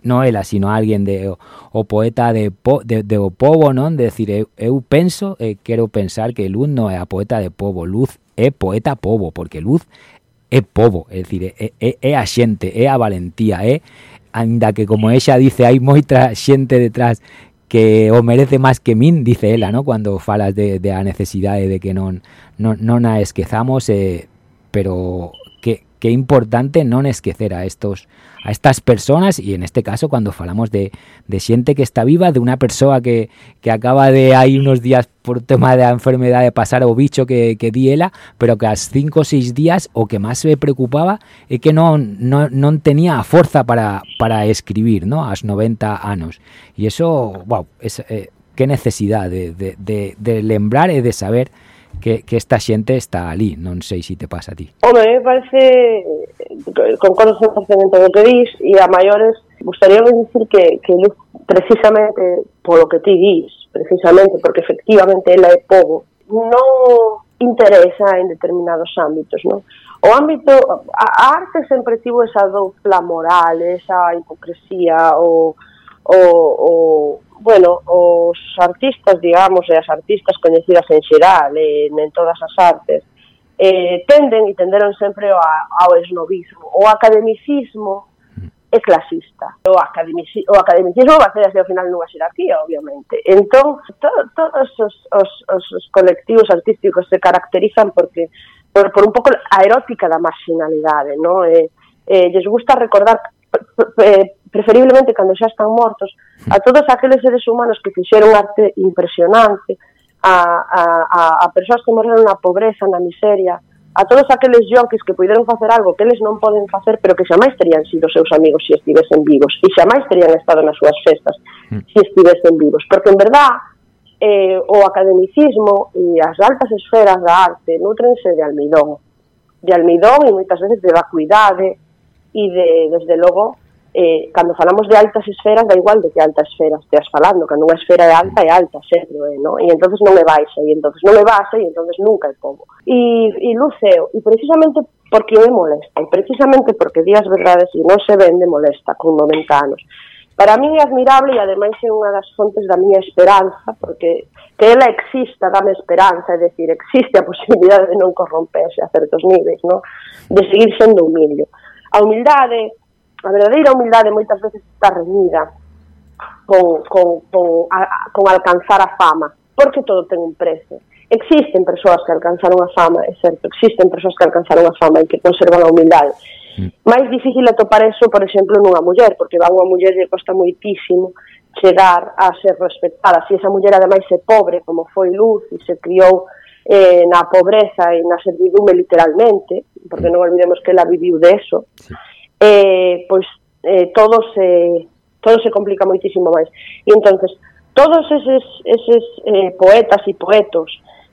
non ela, sino alguén de o, poeta de, po, de, de o povo, non? De decir, eu, eu penso e quero pensar que Luz non é a poeta de povo, Luz é poeta povo, porque Luz é povo, é dicir, é, é, é a xente, é a valentía, é anda que como ella dice, hai moita xente detrás que o merece máis que min, dice ela, ¿no? Cuando falas de, de a necesidade de que non non, non a esquezamos, eh, pero que, que importante non esquecer a estos a estas personas y en este caso cuando falamos de, de xente que está viva, de una persoa que, que acaba de hai unos días por tema da enfermedade de pasar o bicho que, que di ela, pero que ás cinco ou seis días o que máis me preocupaba é que non, non, non tenía a para, para escribir, ¿no? ás 90 anos. E iso, wow, es, eh, que necesidade de, de, de, de lembrar e de saber que, que esta xente está ali, non sei se te pasa a ti. Home, me parece, concordo 100% do que dis, e a maiores, gustaría dicir que, que precisamente polo que ti dis, precisamente porque efectivamente ela é povo, non interesa en determinados ámbitos, non? O ámbito, a arte sempre tivo esa dupla moral, esa hipocresía, o, o, o bueno, os artistas, digamos, e as artistas coñecidas en xeral, en, en todas as artes, eh, tenden e tenderon sempre ao, ao esnovismo. O academicismo é clasista. O, academici, o academicismo basease ao final nunha xerarquía, obviamente. Entón, to, todos os, os, os, os colectivos artísticos se caracterizan porque por, por un pouco a erótica da marginalidade, non? Eh, eh, lles gusta recordar Eh, preferiblemente cando xa están mortos, a todos aqueles seres humanos que fixeron arte impresionante, a, a, a, a persoas que morreron na pobreza, na miseria, a todos aqueles yonkis que puderon facer algo que eles non poden facer, pero que xamais terían sido seus amigos se estivesen vivos, e xamais terían estado nas súas festas mm. se estivesen vivos, porque en verdad eh, o academicismo e as altas esferas da arte nutrense de almidón, de almidón e moitas veces de vacuidade, e de, desde logo, eh, cando falamos de altas esferas, da igual de que altas esferas teas falando, cando unha esfera é alta, é alta, sempre, eh, no? e entonces non é baixa, e entonces non é baixa, e entonces nunca é como. E, e luceo, e precisamente porque me molesta, e precisamente porque días verdades e non se vende molesta con 90 anos. Para mí é admirable e ademais é unha das fontes da miña esperanza, porque que ela exista dame esperanza, é dicir, existe a posibilidade de non corromperse a certos niveis, no? de seguir sendo humilde. A humildade, a verdadeira humildade moitas veces está reñida con, con, con, a, con alcanzar a fama, porque todo ten un prezo. Existen persoas que alcanzaron a fama, é certo, existen persoas que alcanzaron a fama e que conservan a humildade. Mm. Máis difícil atopar eso, por exemplo, nunha muller, porque va unha muller lle costa moitísimo chegar a ser respetada. Se esa muller ademais é pobre, como foi Luz, e se criou eh, na pobreza e na servidume literalmente, porque non olvidemos que ela viviu de eso, sí. eh, pois eh, todo se todo se complica moitísimo máis. E entonces todos eses, eses eh, poetas e poetos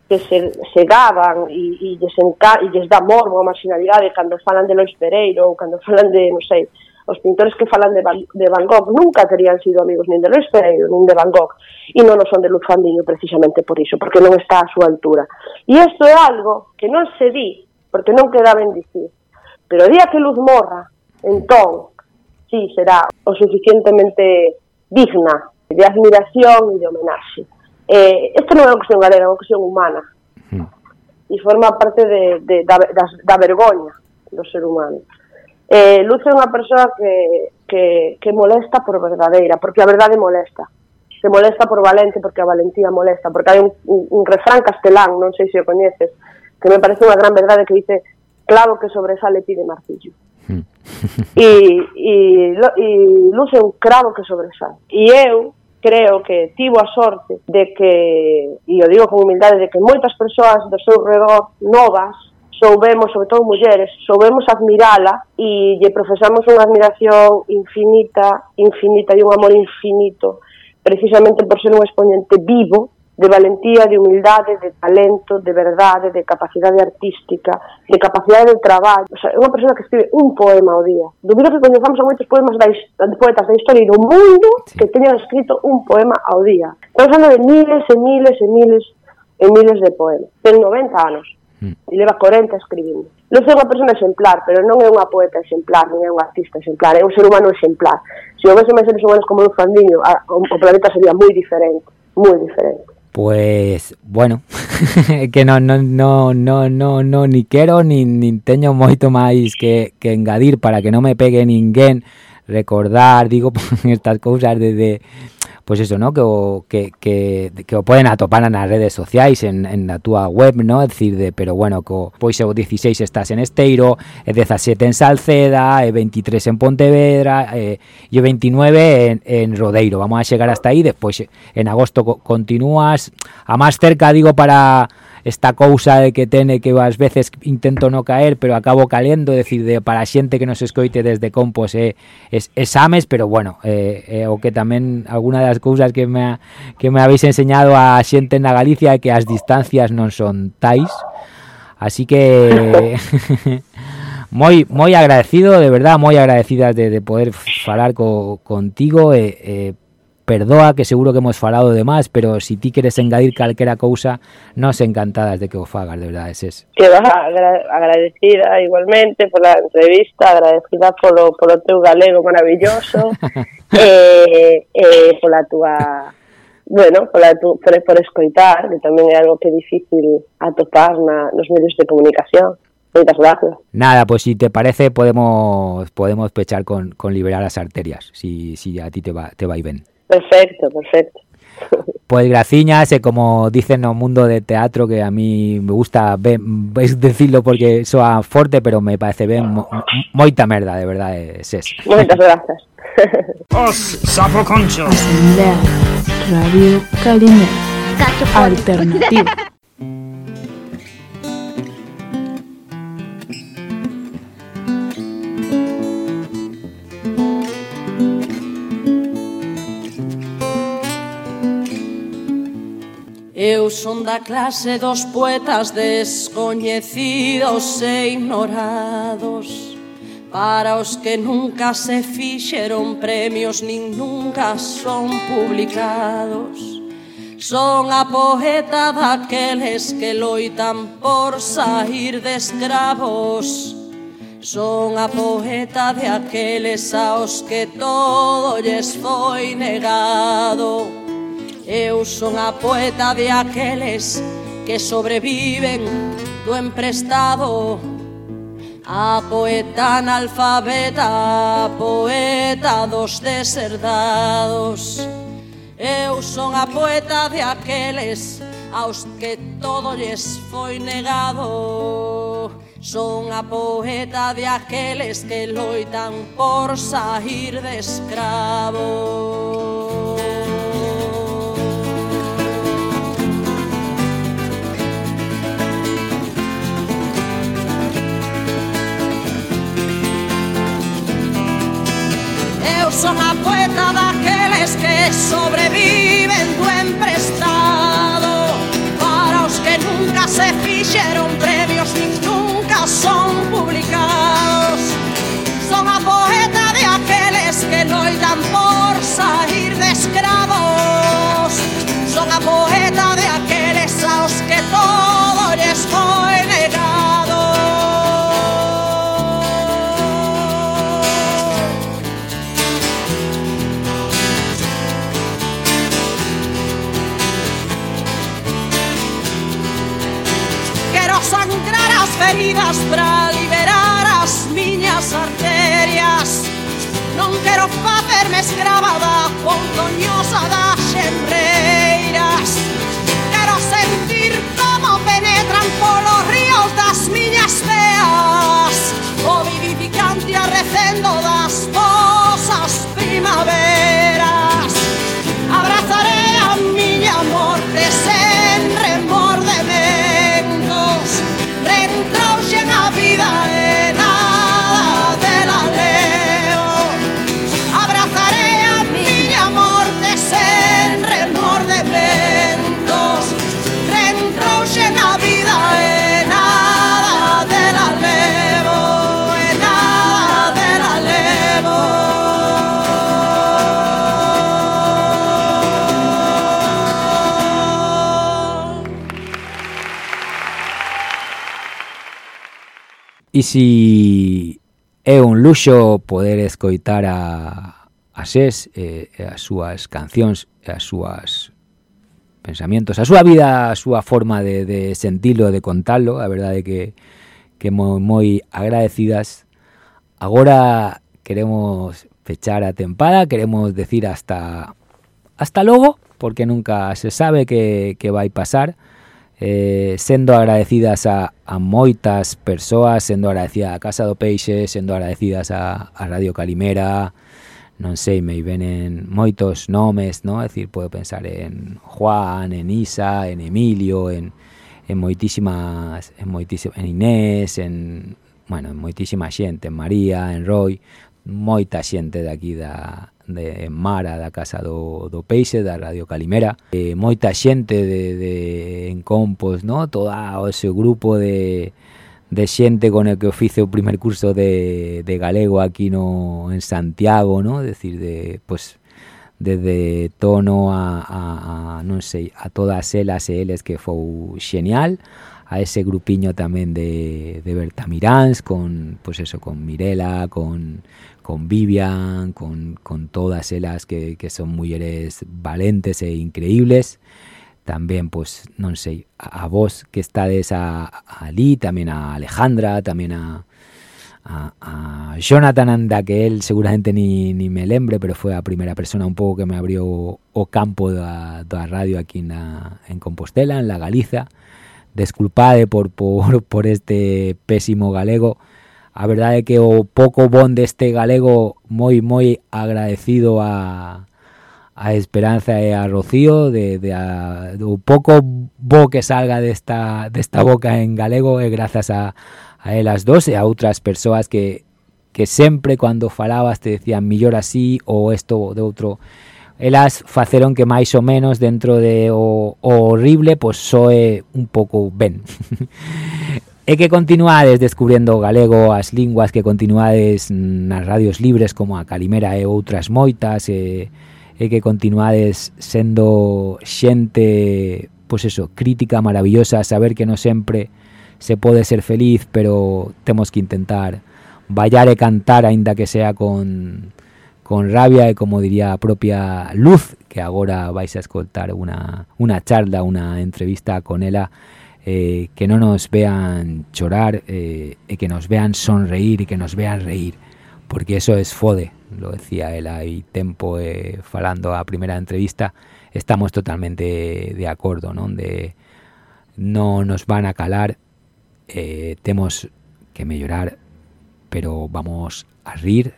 que se, se gaban e, e, lles enca, e lles dá morbo a marginalidade cando falan de Lois Pereiro ou cando <laughs> falan de, non sei, Os pintores que falan de Van, de Van Gogh nunca terían sido amigos nin de Luis Pereiro, nin de Van Gogh, e non o son de Luz Fandiño precisamente por iso, porque non está a súa altura. E isto é algo que non se di, porque non queda ben dicir. Pero o día que Luz morra, entón, sí, será o suficientemente digna de admiración e de homenaxe. Eh, isto non é unha cuestión galega, é unha cuestión humana. Mm. E forma parte de, de, da, das, da vergoña do ser humano. Eh, Luz é unha persoa que, que, que molesta por verdadeira, porque a verdade molesta. Se molesta por valente, porque a valentía molesta, porque hai un, un, un refrán castelán, non sei se o coñeces, que me parece unha gran verdade que dice clavo que sobresale pide martillo. e, e, e Luz é un clavo que sobresale. E eu creo que tivo a sorte de que, e o digo con humildade, de que moitas persoas do seu redor novas soubemos, sobre todo mulleres, soubemos admirala e lle profesamos unha admiración infinita, infinita e un amor infinito, precisamente por ser un exponente vivo de valentía, de humildade, de talento, de verdade, de capacidade artística, de capacidade de traballo. O sea, é unha persona que escribe un poema ao día. Dubido que coñezamos a moitos poemas da de poetas da historia e do mundo que teñan escrito un poema ao día. Estamos falando de miles e miles e miles e miles de poemas. Ten 90 anos. E leva 40 escribindo. Non é unha persona exemplar, pero non é unha poeta exemplar, non é unha artista exemplar, é un ser humano exemplar. Se houvese máis seres humanos como un Fandiño, o planeta sería moi diferente, moi diferente. Pues, bueno, <laughs> que non, non, non, non, non, non ni quero ni, ni teño moito máis que, que engadir para que non me pegue ninguén recordar, digo, <laughs> estas cousas de, de pues eso, ¿no? Que o, que, que, que o poden atopar redes sociais en, en a túa web, ¿no? É dicir, de, pero bueno, co, pois o 16 estás en Esteiro, e 17 en Salceda, e 23 en Pontevedra, e, e o 29 en, Rodeiro. Vamos a chegar hasta aí, despois en agosto co, continúas a máis cerca, digo, para esta cousa de que tene que ás veces intento no caer, pero acabo calendo, é dicir, de, para a xente que nos escoite desde Compos é, es, exames, pero bueno, eh, eh, o que tamén alguna das cousas que me, que me habéis enseñado a xente na Galicia que as distancias non son tais, así que <laughs> moi moi agradecido, de verdad, moi agradecida de, de poder falar co, contigo e eh, perdoa que seguro que hemos falado de más, pero si ti queres engadir calquera cousa, nos encantadas de que o fagas, de verdade, es Que vas agra agradecida igualmente pola entrevista, agradecida polo, polo teu galego maravilloso, <laughs> eh, eh, pola túa bueno, pola tu, por, por escoitar, que tamén é algo que é difícil atopar na, nos medios de comunicación. Moitas gracias. Nada, pues si te parece podemos podemos pechar con, con liberar las arterias, si, si a ti te va, te va ben. Perfecto, perfecto. Pues graciñas, como dicen no mundo de teatro que a mí me gusta ver, es decirlo porque soa forte, pero me parece ben mo, moita merda, de verdade, es eso. Moitas grazas. Os sapoconchos. Asamblea Radio Calimera. Alternativa. Eu son da clase dos poetas descoñecidos e ignorados. Para os que nunca se fixeron premios nin nunca son publicados. Son a poeta daqueles que loitan por sair de escravos. Son a poeta de aqueles aos que todo lles foi negado. Eu son a poeta de aqueles que sobreviven do emprestado. A poeta analfabeta, a poeta dos deserdados. Eu son a poeta de aqueles aos que todo lles foi negado. Son a poeta de aqueles que loitan por sair de escravos Eu son a poeta daqueles que sobreviven do emprestado. Para os que nunca se fixeron premios nin nunca son publicados. Son a poeta de aqueles que loitan por sair de escravos Son a poeta feridas para liberar as miñas arterias. Non quero facerme escrava da pontoñosa das xenreiras Quero sentir como penetran polos ríos das miñas veas. O vivificante arrecendo das voces E si é un luxo poder escoitar a, a SES e, e cancións e as súas pensamientos, a súa vida, a súa forma de, de de contalo, a verdade que que moi, agradecidas. Agora queremos fechar a tempada, queremos decir hasta hasta luego, porque nunca se sabe que, que vai pasar. eh, sendo agradecidas a, a moitas persoas, sendo agradecida a Casa do Peixe, sendo agradecidas a, a Radio Calimera, non sei, me venen moitos nomes, no? É dicir, podo pensar en Juan, en Isa, en Emilio, en, en moitísimas, en moitísimas, en Inés, en, bueno, en moitísima xente, en María, en Roy, moita xente de aquí da, de Mara da Casa do, do Peixe, da Radio Calimera, e moita xente de, de en Compos, no? toda ese grupo de, de xente con el que ofice o primer curso de, de galego aquí no en Santiago, no? decir, de, pues, desde tono a, a, a non sei, a todas elas e eles que foi xenial, a ese grupiño tamén de, de Berta Miráns, con, pues eso, con Mirela, con, con Vivian, con, con todas elas que, que son mulleres valentes e increíbles, tamén, pois, non sei, a, vos que estades a, tamén a Alejandra, tamén a, a, Jonathan anda que él seguramente ni, ni me lembre, pero foi a primeira persona un pouco que me abriu o campo da, da radio aquí na, en Compostela, en la Galiza. Desculpade por, por, <laughs> por este pésimo galego. A verdade é que o pouco bon deste galego moi moi agradecido a, a Esperanza e a Rocío de, de a, pouco que salga desta, desta boca en galego é grazas a, a elas dos e a outras persoas que, que sempre cando falabas te decían millor así ou isto de outro elas faceron que máis ou menos dentro de o, o horrible pois soe un pouco ben. <laughs> e que continuades descubriendo o galego, as linguas que continuades nas radios libres como a Calimera e outras moitas e, e que continuades sendo xente pois eso, crítica maravillosa, saber que non sempre se pode ser feliz, pero temos que intentar vallar e cantar aínda que sea con con rabia e como diría propia Luz, que agora vais a escoltar unha charla, unha entrevista con ela, eh, que non nos vean chorar eh, que nos vean sonreír e que nos vean reír, porque eso es fode, lo decía ela hai tempo eh, falando a primeira entrevista, estamos totalmente de acordo, non? De non nos van a calar, eh, temos que mellorar, pero vamos a rir,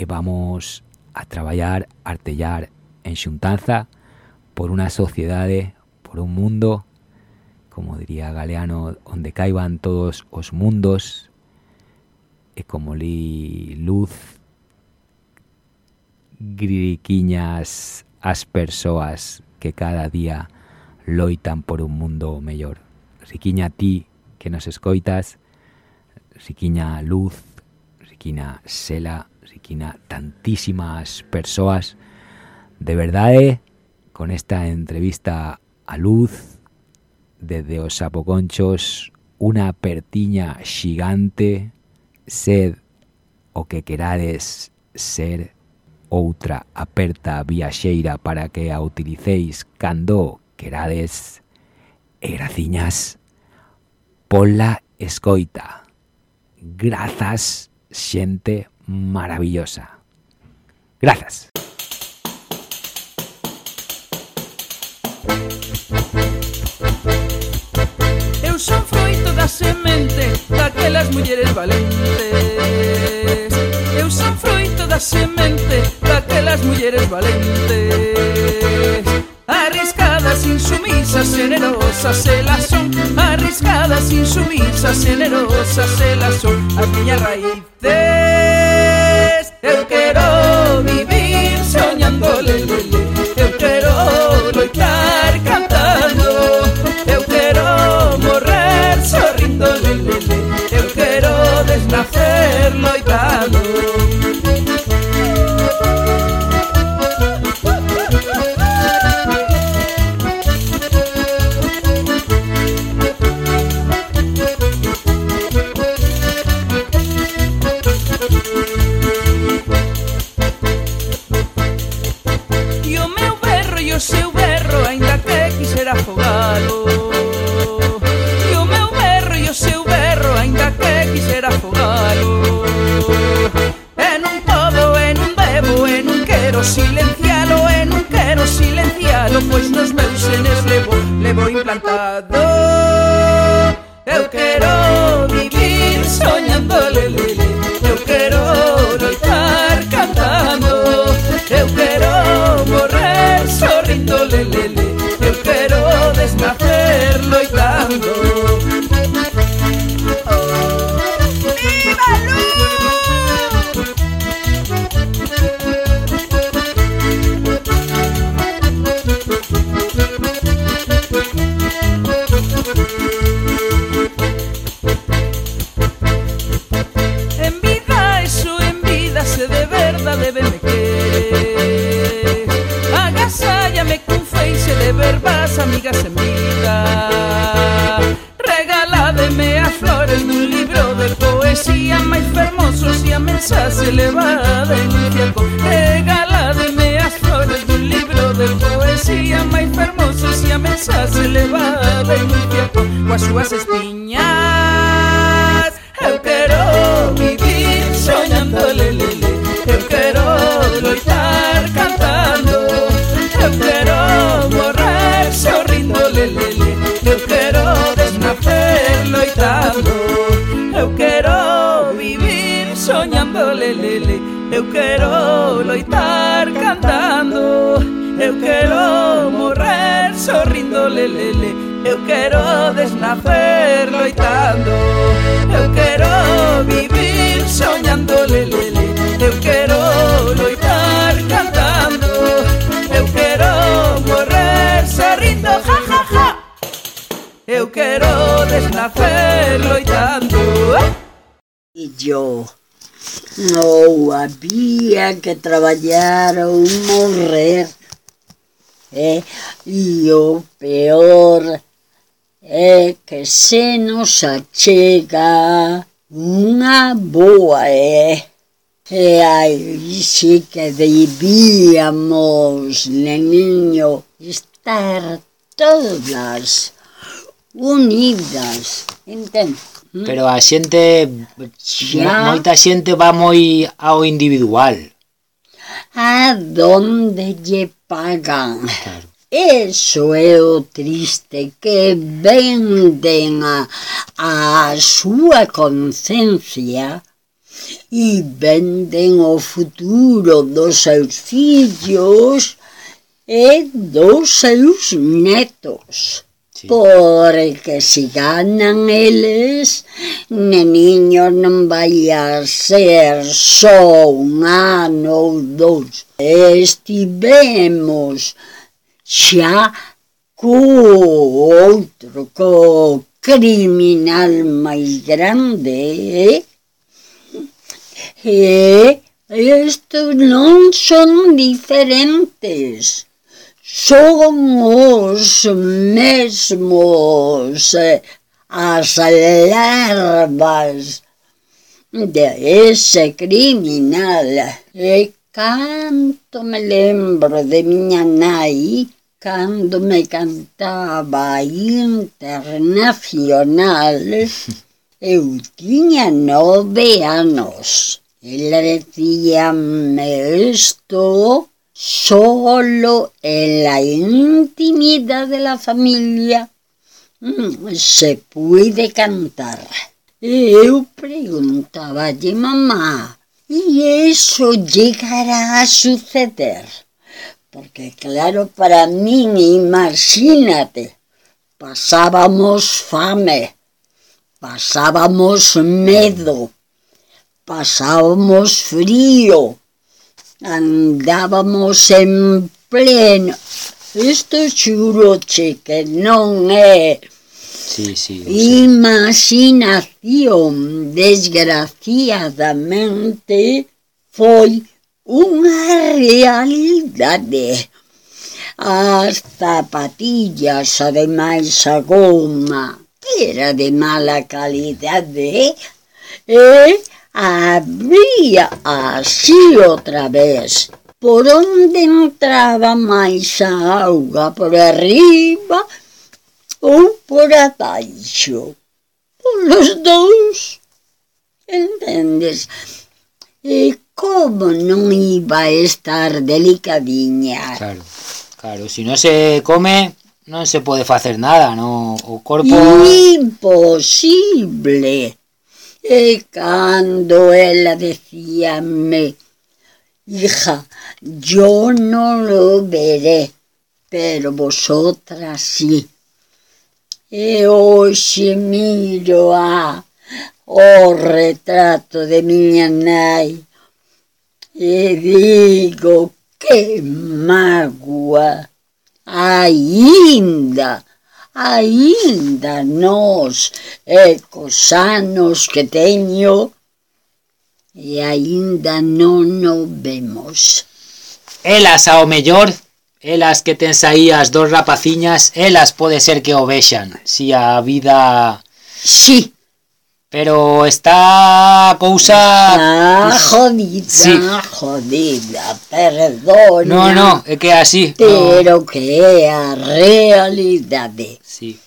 e vamos a traballar, artellar en xuntanza por unha sociedade, por un mundo, como diría Galeano, onde caiban todos os mundos, e como li luz gririquiñas as persoas que cada día loitan por un mundo mellor. Riquiña ti que nos escoitas, riquiña luz, riquiña sela, tantísimas persoas de verdade con esta entrevista a luz desde os sapoconchos unha pertiña xigante sed o que querades ser outra aperta viaxeira para que utilicéis cando querades e graciñas pola escoita. Grazas xente maravillosa. Gracias. Eu son froito da semente daquelas mulleres valentes Eu son froito da semente daquelas mulleres valentes Arriscadas, insumisas, generosas, elas son Arriscadas, insumisas, generosas, elas son As miñas raíces tiveran que traballar ou morrer. ¿eh? E, e o peor é que se nos achega unha boa é. E aí sí que debíamos, neniño, estar todas unidas, entende? Pero a xente, xa, moita xente va moi ao individual a donde lle pagan. Claro. Eso é o triste que venden a, a súa conciencia e venden o futuro dos seus fillos e dos seus netos. Porque se ganan eles, neniño non vai a ser só un ano ou dous. Estivemos xa co outro, co criminal máis grande, eh? e estes non son diferentes son os mesmos as larvas de ese criminal. E canto me lembro de miña nai cando me cantaba internacional <laughs> eu tiña nove anos. Ela decíame isto solo en la intimidad de la familia mm, se puede cantar. Eu preguntaballe, mamá, e eso llegará a suceder? Porque claro, para min, imagínate, pasábamos fame, pasábamos medo, pasábamos frío, Andábamos en pleno. Isto xuroche que non é sí, sí, imaginación. Desgraciadamente foi unha realidade. As zapatillas, ademais a goma, que era de mala calidade, e eh? abría así outra vez. Por onde entraba máis a auga, por arriba ou por abaixo. Polos dous, entendes? E como non iba a estar delicadiña? Claro, claro, se si non se come non se pode facer nada, non? O corpo... Imposible! Y cuando ella decía hija, yo no lo veré, pero vosotras sí. Y hoy si miro a o retrato de mi nai y digo, qué magua, ainda aínda nos e cos anos que teño e aínda non o vemos. Elas ao mellor, elas que tens aí as dos rapaciñas, elas pode ser que o vexan, si a vida... Si, sí, Pero está a cousa... Está jodida, Sí. jodida, perdona. No, no, é que así. Pero que a realidade. Sí.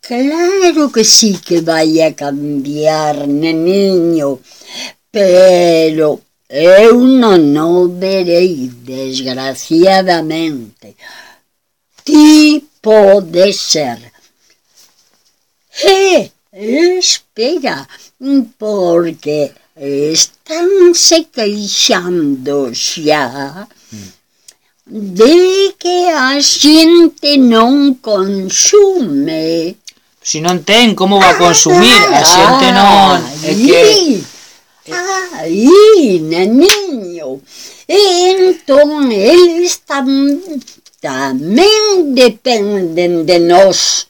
Claro que sí que vai a cambiar, neniño, pero eu non o verei, desgraciadamente. Ti pode ser. E, espera, porque estánse queixando xa de que a xente non consume. Si non ten, como va a consumir? A xente non... É que... Aí, neniño. E entón, eles tam, tamén dependen de nós.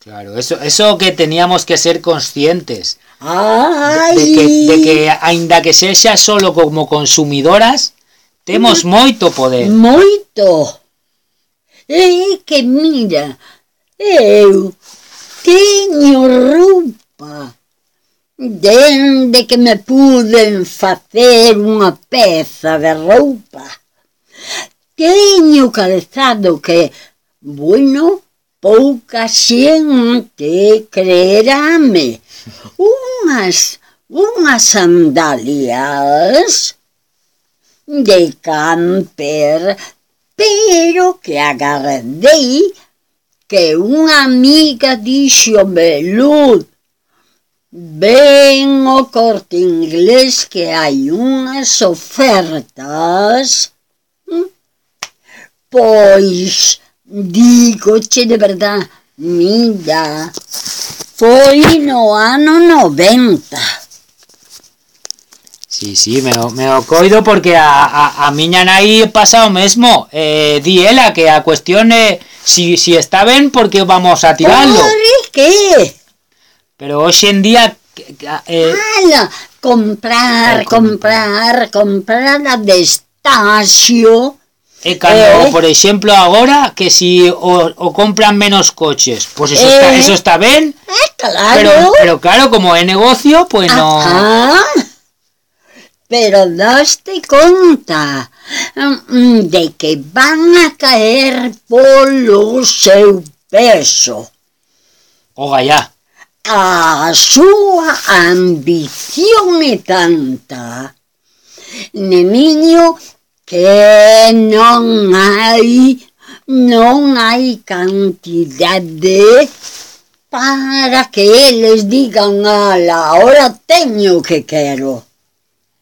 Claro, eso, eso que teníamos que ser conscientes. Ai. De, de, que, de que aínda que sexa solo como consumidoras, temos mm. moito poder. Moito. É que mira, eu teño roupa dende que me puden facer unha peza de roupa. Teño calzado que, bueno, pouca xente creerame. Unhas, unhas sandalias de camper, pero que agardei que unha amiga dixome luz Ben o corte inglés que hai unhas ofertas, pois Pois, digoche de verdad, mira, foi no ano 90. Sí, sí, me, me o coido porque a, a, a miña nai pasa o mesmo. Eh, di ela que a cuestión é si, si está ben porque vamos a tirarlo. Por que? Pero hoxe en día eh, Ala, comprar, comprar, comprar a destaxio. E cando, eh, por exemplo, agora que si o, o compran menos coches, pois pues eso eh, está eso está ben. Eh, claro. Pero, pero claro, como é negocio, pois pues no. Ajá. Pero daste conta mm, de que van a caer polo seu peso. O gallá. A súa ambición é tanta, neniño, que non hai non hai cantidade para que eles digan ala, ahora teño o que quero.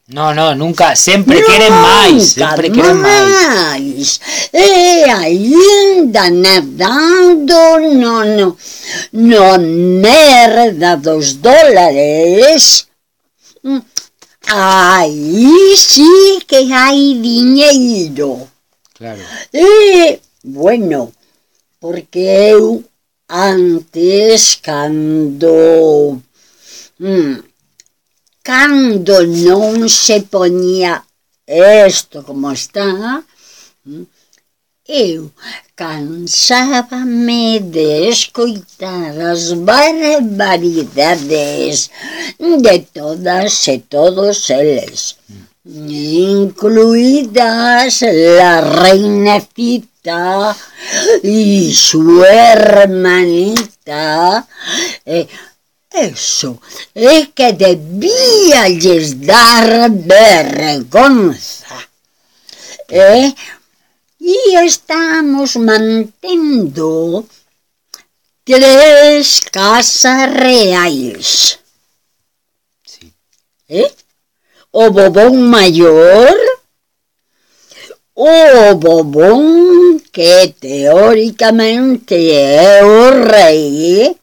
No, no, nunca, sempre nunca queren máis, sempre queren máis. E ainda nadando no, no, no merda dos dólares, Aí sí que hay dinheiro. Claro. E, bueno, porque eu antes cando... Hum, cando non se poñía isto como está, mm, eu cansábame de escoitar as barbaridades de todas e todos eles, incluidas la reinecita y su hermanita. Eh, eso é que debíalles dar vergonza. Eh? e estamos mantendo tres casas reais. Sí. Eh? O bobón maior, o bobón que teóricamente é o rei,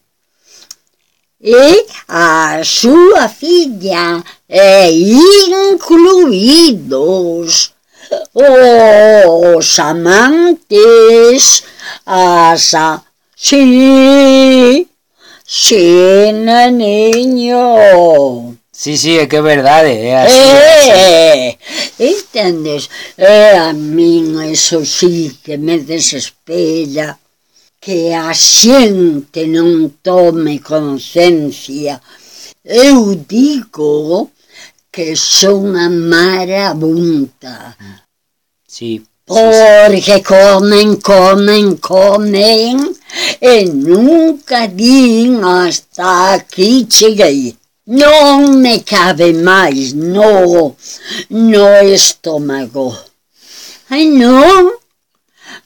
e a súa filla e incluídos <laughs> os amantes as a... Sí, sí, niño. Sí, sí, é que é verdade, é así. É, eh, entendes? É a min eso sí que me desespera que a xente non tome conciencia. Eu digo que son marabunta. Sí. Porque sí, sí. comen, comen, comen y nunca digan hasta aquí llegué. No me cabe más, no, no estómago. Ay, no,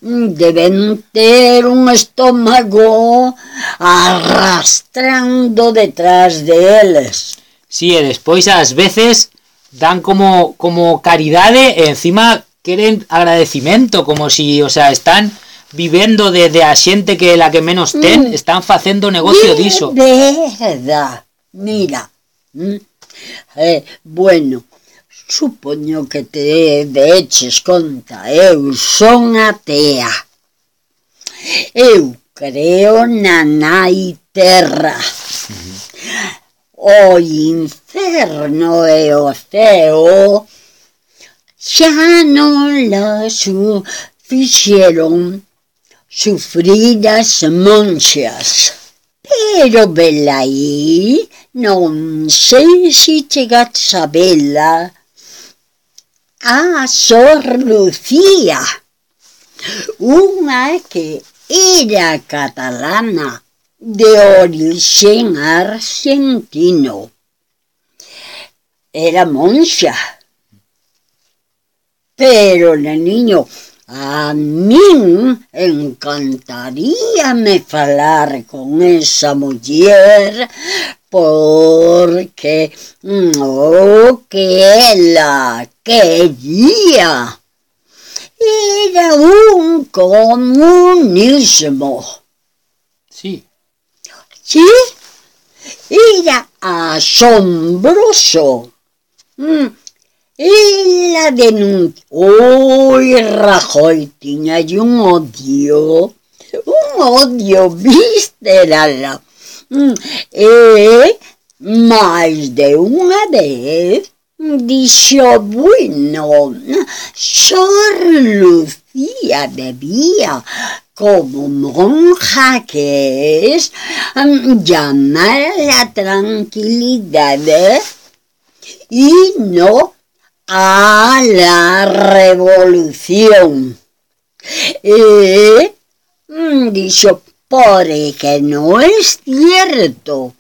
deben tener un estómago arrastrando detrás de ellos. Si sí, e despois ás veces dan como como caridade e encima queren agradecimento, como si, o sea, están vivendo de, de a xente que la que menos ten, mm. están facendo negocio diso. Verdad, mira. Mm, eh, bueno, supoño que te deches conta, eu son atea. Eu creo na nai terra. o inferno e osteo, ya no la sufrieron sufridas monchas. Pero Belaí, no sei si chegats a vela, a Sor Lucía, una que era catalana de origen argentino. Era monja. Pero el niño, a mí encantaría me hablar con esa mujer porque no que la quería. Era un comunismo. Sí, Sí, era asombroso. Mm. Ela denunciou. Oi, Rajoy tiña un odio, un odio visceral. Mm. E máis de unha vez dixo, bueno, Sor Lucía debía como monja que es, mm, llamar a la tranquilidad y no a la revolución. Y mm, dijo, porque no es cierto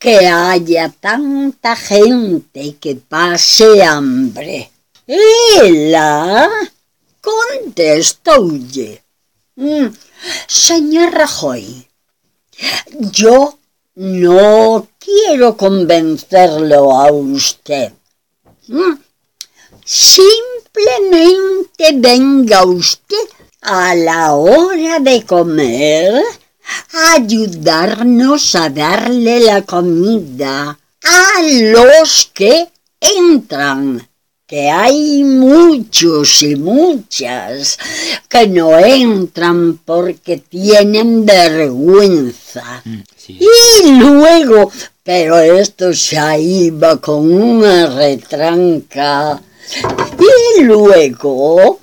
que haya tanta gente que pase hambre. Ela contestoulle, mm, señor Rajoy, yo no quiero convencerlo a usted. Mm, Simplemente venga usted a la hora de comer a ayudarnos a darle la comida a los que entran. Que hay muchos y muchas que no entran porque tienen vergüenza. Sí. Y luego, pero esto ya iba con una retranca. Y luego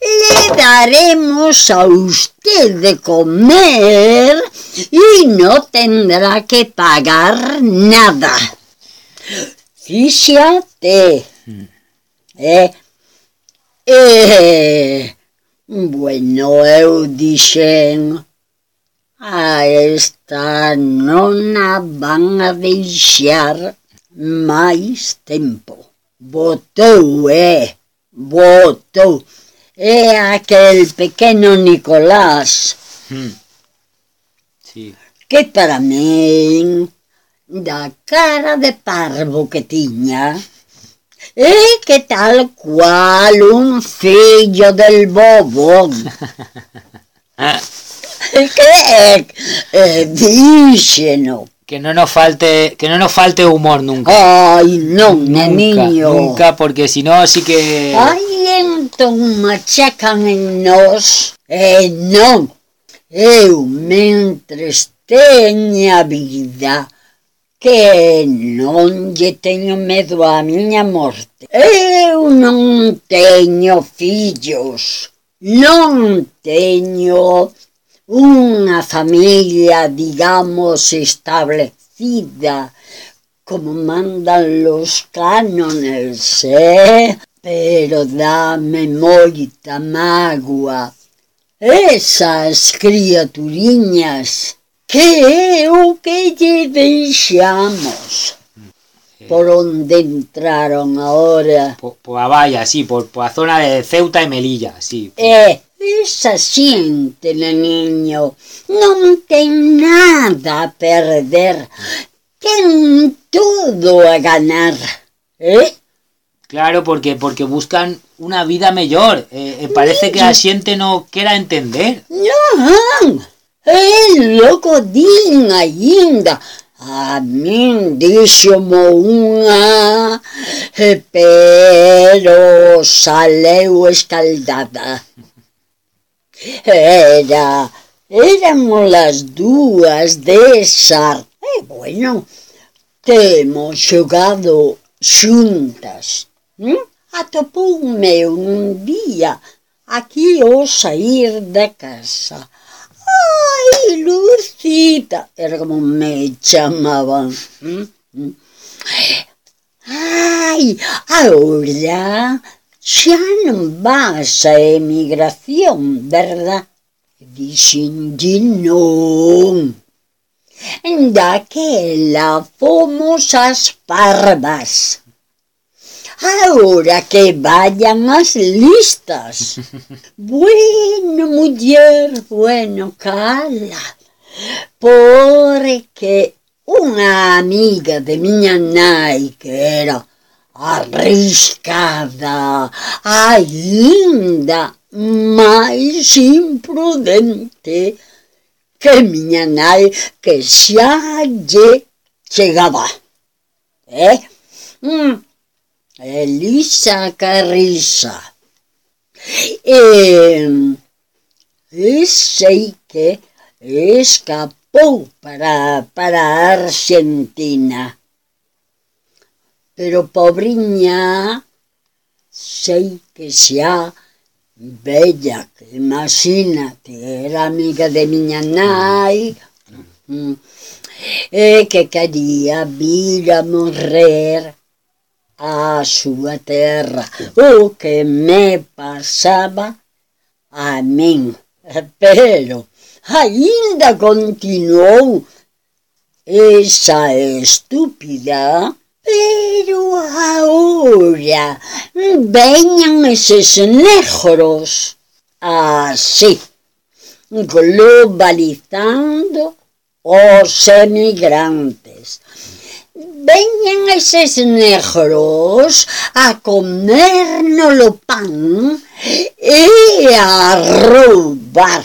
le daremos a usted de comer y no tendrá que pagar nada. Fíjate. eh? E... Bueno, eu dixen... A esta non a van a deixar máis tempo. Votou, eh? Votou. É aquel pequeno Nicolás. Hmm. Sí. Que para min, da cara de parvo que tiña, e que tal cual un fillo del bobo <laughs> que eh, díxeno Que no nos falte, que no nos falte humor nunca. Ai, non, nunca, neniño nunca, porque si no sí que Ai, entón machacan en nós E non Eu mentres teña vida que non lle teño medo á miña morte. Eu non teño fillos, non teño unha familia, digamos, establecida, como mandan los cánones, eh? Pero dame moita mágoa. Esas criaturiñas que é o que lle deixamos. Por onde entraron ahora? por, por a valla, sí, por, por a zona de Ceuta e Melilla, sí. É, esa xente, neniño, non ten nada a perder, ten todo a ganar, eh? Claro, porque porque buscan una vida mellor. Eh, eh, parece que a xente no quera entender. Non, Ei, loco, din ainda ah, a min díxomo unha, pero saleu escaldada. Era, éramos las dúas de Sar. E, eh, bueno, temos xogado xuntas. Hm? Atopoume un día aquí ao sair da casa. ¡Ay, Lucita! Era como me llamaban. ¡Ay, ahora ya no vas a emigración, ¿verdad? Dicen que no. Da que la fomos as parvas. Ahora que vayan as listas. <laughs> bueno, muller, bueno, cala. Porque unha amiga de miña nai que era arriscada, ainda máis imprudente que miña nai que xa lle chegaba. Eh? Mm. Elisa Carriza. E, e sei que escapou para, para a Argentina. Pero pobriña, sei que xa bella, que imagínate, era amiga de miña nai, e que quería vir a morrer a súa terra. O que me pasaba a min. Pero aínda continuou esa estúpida Pero ahora veñan eses negros así, globalizando os emigrantes veñen eses negros a comer nolo pan e a roubar.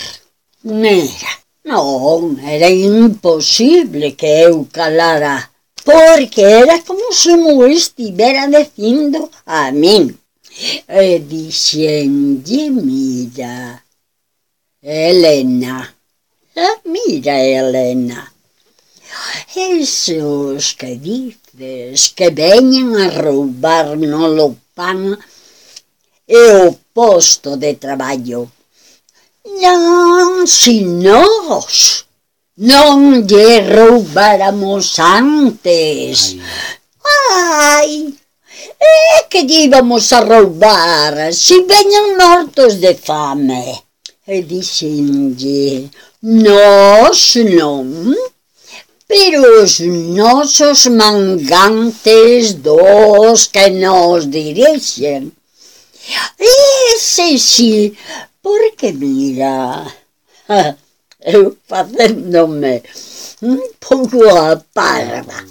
Mira, non, era imposible que eu calara, porque era como se mo estivera dicindo a min. E dixenlle, mira, Helena, ah, mira, Elena, Esos que dices que veñen a roubar no pan e o posto de traballo. Non, si nós non lle roubáramos antes. Ai, é que lle íbamos a roubar si veñan mortos de fame. E dixenlle, nós non. Pero os nosos mangantes dos que nos dirixen. Ese sí, porque mira, <laughs> eu facéndome un pouco a parva.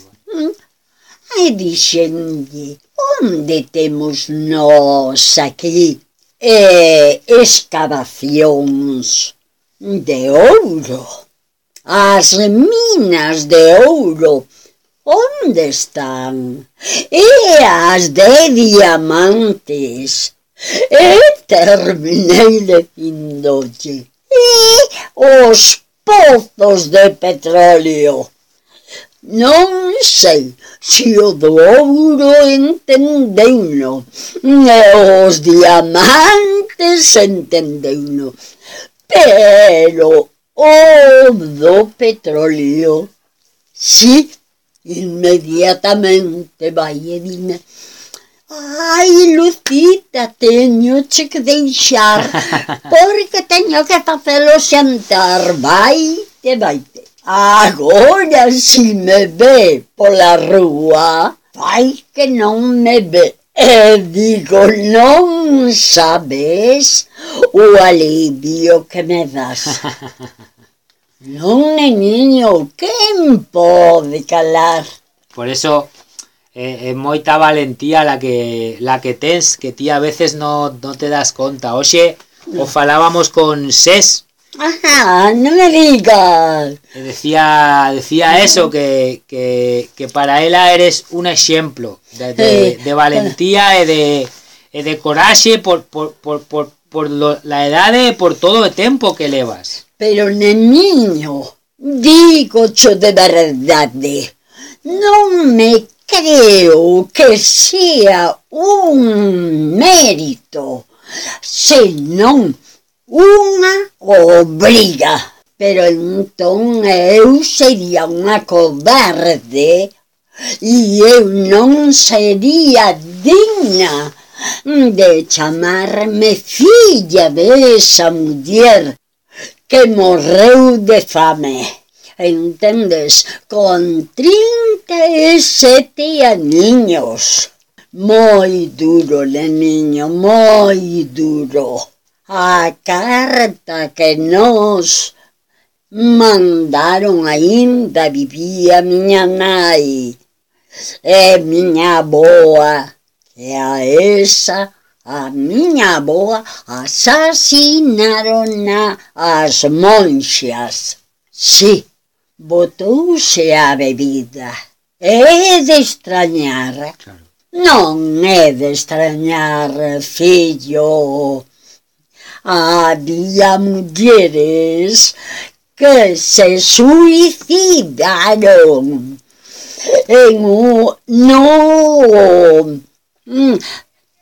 E dixenlle, onde temos nós aquí eh, excavacións de ouro? as minas de ouro onde están? E as de diamantes? E terminei dicindolle, E os pozos de petróleo? Non sei se o do ouro entendeino, e os diamantes entendeuno, pero obdo petróleo. Sí, inmediatamente dime. Ay, Lucita, tengo que deixar, <laughs> porque tengo que hacerlo sentar. Vaite, vaite. Agora, si me ve por la rua, vai que no me ve. E digo, non sabes o alivio que me das. <laughs> non, neniño, quen pode calar? Por eso eh, é moita valentía la que la que tens, que ti a veces no, no te das conta. Oxe, o falábamos con Ses, Ajá, non me digas. que decía decía eso, que, que, que para ela eres un exemplo de, de, de valentía e de, de coraxe por, por, por, por, por lo, la edade e por todo o tempo que levas. Pero neniño, digo cho de verdade, non me creo que sea un mérito, senón unha obriga. Pero entón eu sería unha cobarde e eu non sería digna de chamarme filla desa muller que morreu de fame. Entendes? Con 37 aniños. Moi duro, le niño, moi duro a carta que nos mandaron ainda vivía miña nai é miña boa é a esa a miña boa asasinaron na as monxas Sim, botouse a bebida. É de extrañar Claro. non é de estranhar, fillo. Había mulleres que se suicidaron en un, no mm,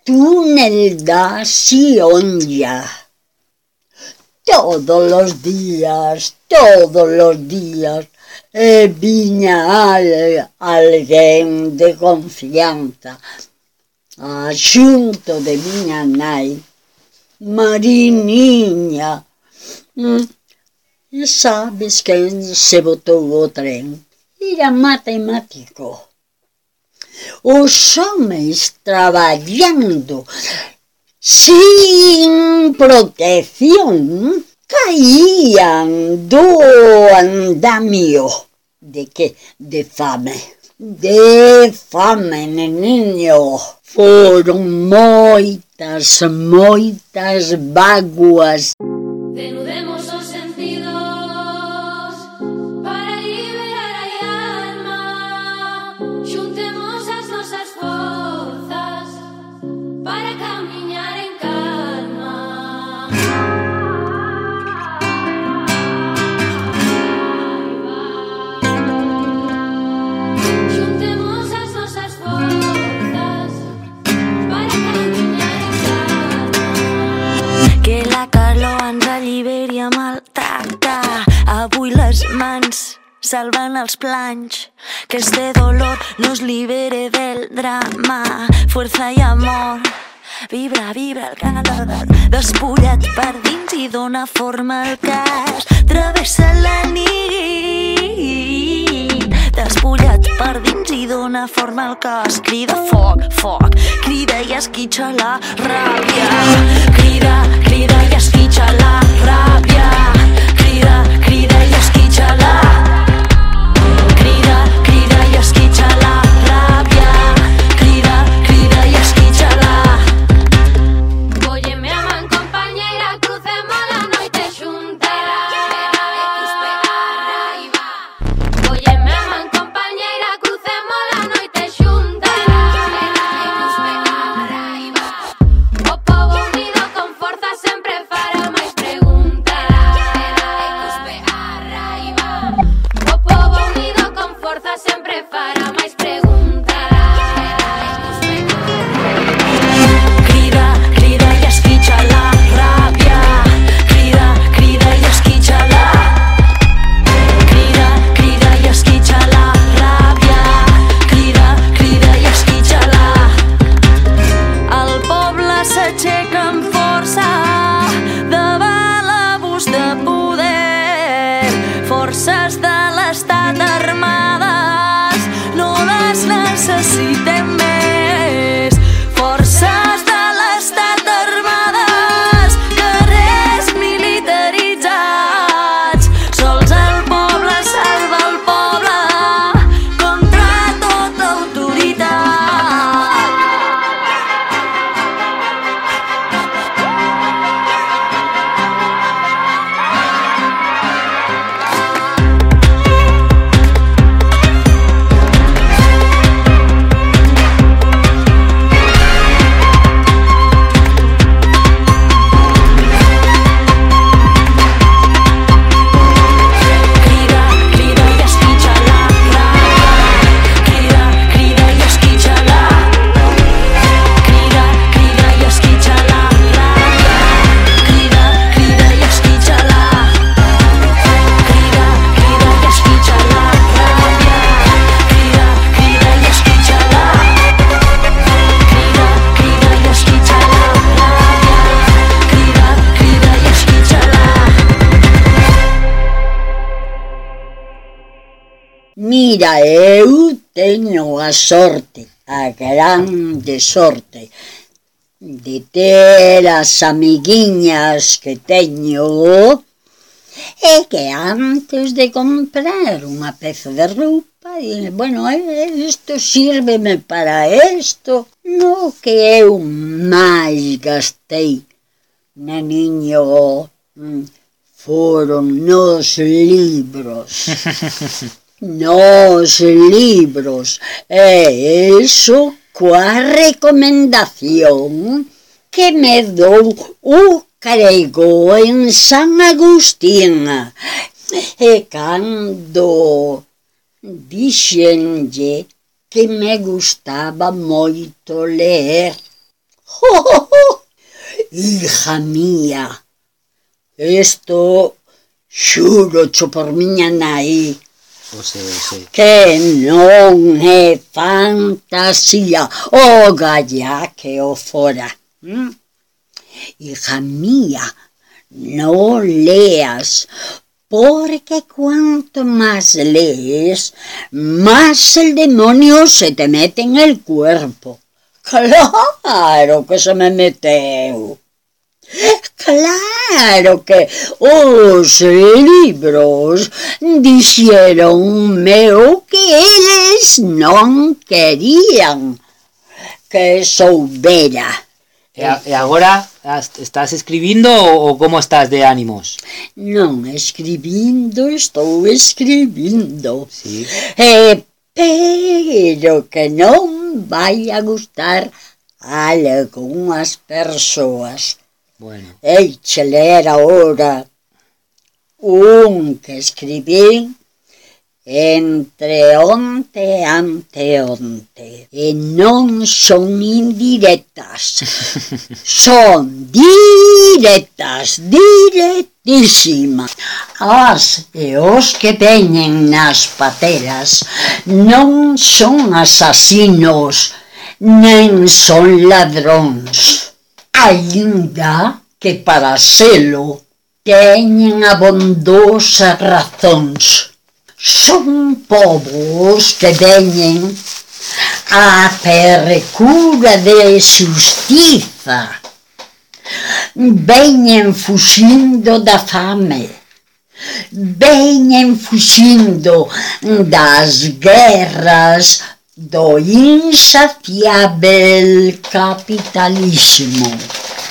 túnel da Sionja. Todos los días, todos los días, e viña al, alguén de confianza a xunto de miña nai, Marininha. E sabes quen se botou o trem? Era matemático. Os homens trabalhando sin protección caían do andamio. ¿De que De fame. De fame, neniño Foram muitas, muitas báguas. Avui les mans salven els planys. Que este dolor nos libere del drama. Fuerza i amor. Vibra, vibra el calor. Despulla't per dins i dona forma al cas. Travessa la nit. Despulla't per dins i dona forma el cos. Crida foc, foc, crida i esquitxa la ràbia. Crida, crida i esquitxa la ràbia. Crida, crida i esquitxa la a sorte, a grande sorte de ter as amiguinhas que teño e que antes de comprar unha peza de roupa e, bueno, eh, isto sírveme para isto no que eu máis gastei na niño mm, foron nos libros. <laughs> nos libros. E iso coa recomendación que me dou o crego en San Agustín. E cando dixenlle que me gustaba moito ler. Oh, oh, oh. Hija mía, isto xuro por miña nai. Que non é fantasía, o galla que o. Mm? Hija mía, no leas, porque cuanto más lees, más el demonio se te mete en el cuerpo. Claro que se me meteu. Eh, claro que os libros dixeronme o que eles non querían que soubera. E, e agora estás escribindo ou como estás de ánimos? Non, escribindo, estou escribindo. Sí. Eh, pero que non vai a gustar a algunhas persoas Bueno. Eiche ler ahora un que escribín entre onte e anteonte e non son indirectas. <laughs> Son directas directísimas as e os que teñen nas pateras non son asasinos nen son ladróns. Ainda que para selo teñen abondosas razóns. Son povos que veñen a percura de justiça venham fugindo da fame, venham fugindo das guerras do insaciável capitalismo,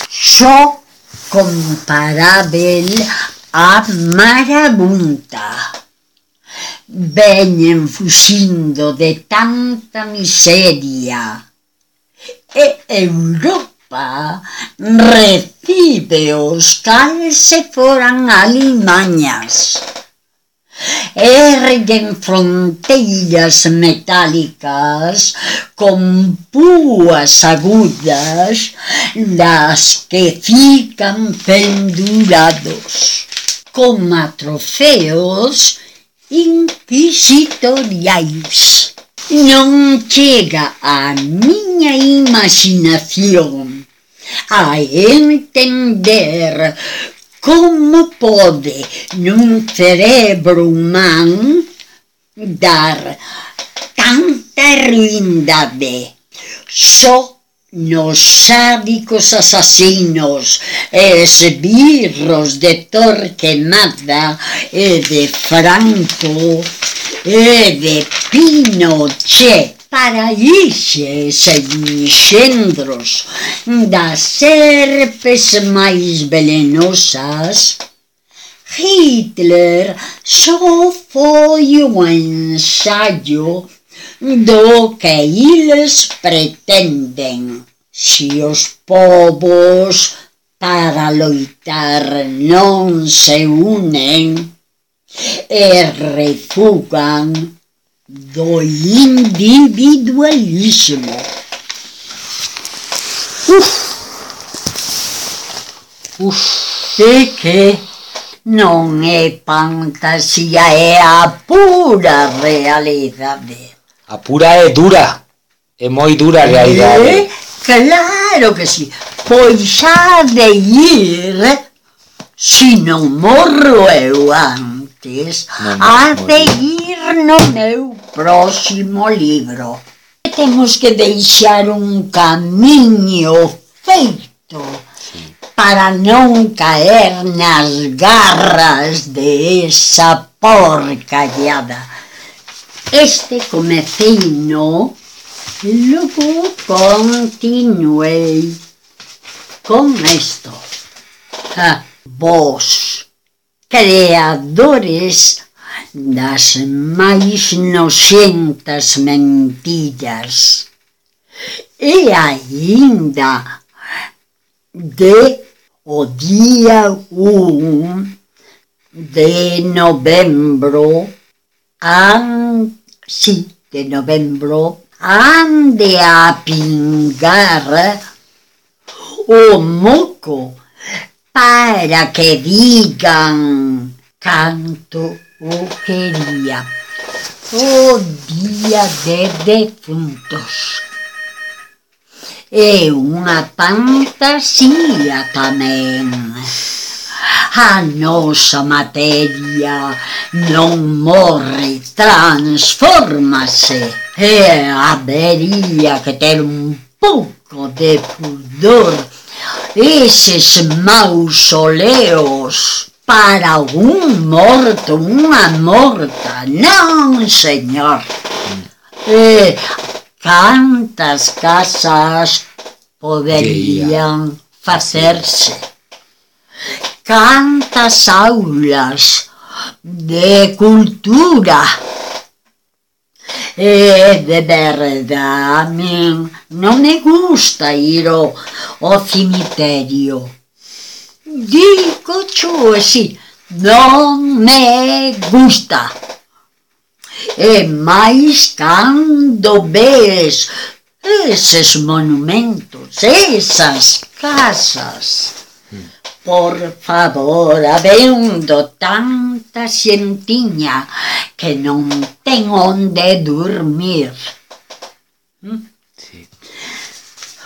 só comparável a marabunta. Veñen fuxindo de tanta miseria e Europa recibe os cales se foran alimañas erguen fronteiras metálicas con púas agudas das que fican pendurados como trofeos inquisitoriais. Non chega a miña imaginación a entender Como pode nun cerebro humán dar tanta ruindade só nos sádicos asasinos e esbirros de Torquemada e de Franco e de Pinochet? paraíxes e xendros das serpes máis velenosas, Hitler só foi o ensaio do que eles pretenden. Se os povos para loitar non se unen e refugan do individualismo. Uf. Uf. E que non é fantasía, é a pura realidade. A pura é dura, é moi dura a eh, realidade. E, claro que sí, pois xa de ir, se non morro eu antes, non, non, há de ir no meu próximo libro. Temos que deixar um caminho feito Sim. para não cair nas garras dessa porcalhada. Este comecei no e logo continuei com isto. Ah, creadores das máis noxentas mentiras e aínda de o día 1 de novembro an, sí, de novembro ande a pingar o moco para que digan canto ou queria. O Dia de Defuntos. É unha fantasía tamén. A nosa materia non morre, transformase. E habería que ter un pouco de pudor eses mausoleos para un morto, unha morta. Non, señor. E cantas casas poderían facerse. Cantas aulas de cultura. E de verdade, a min non me gusta ir ao, ao cemiterio. Dico yo así, non me gusta. E máis cando ves eses monumentos, esas casas. Por favor, habendo tanta xentiña que non ten onde dormir. ¿Mm? Sí.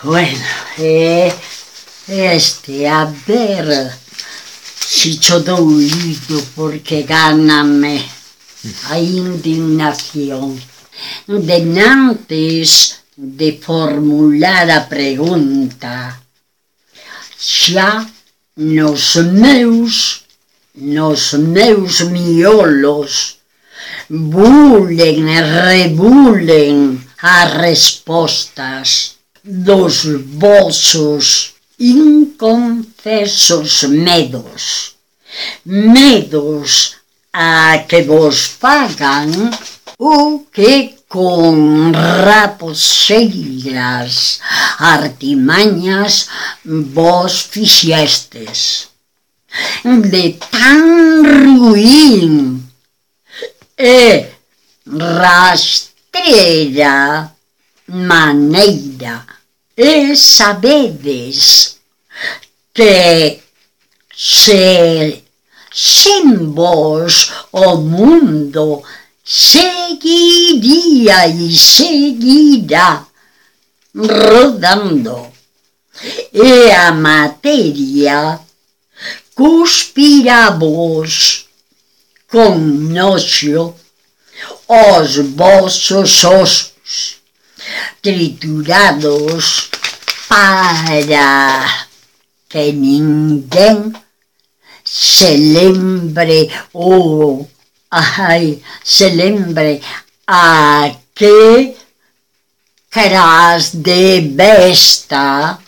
Bueno, eh, Este a ver si yo dolido porque gáname mm. a indignación. Denantes de formular a pregunta, xa nos meus, nos meus miolos, bulen e rebulen as respostas dos vosos inconcesos medos, medos a que vos fagan o que con raposeiras artimañas vos fixestes. De tan ruín e rastreira maneira e sabedes que se sen vos o mundo seguiría e seguirá rodando. E a materia cuspirá vos con noxo os vosos ossos triturados para que ningún celebre o ay, celebre a que de besta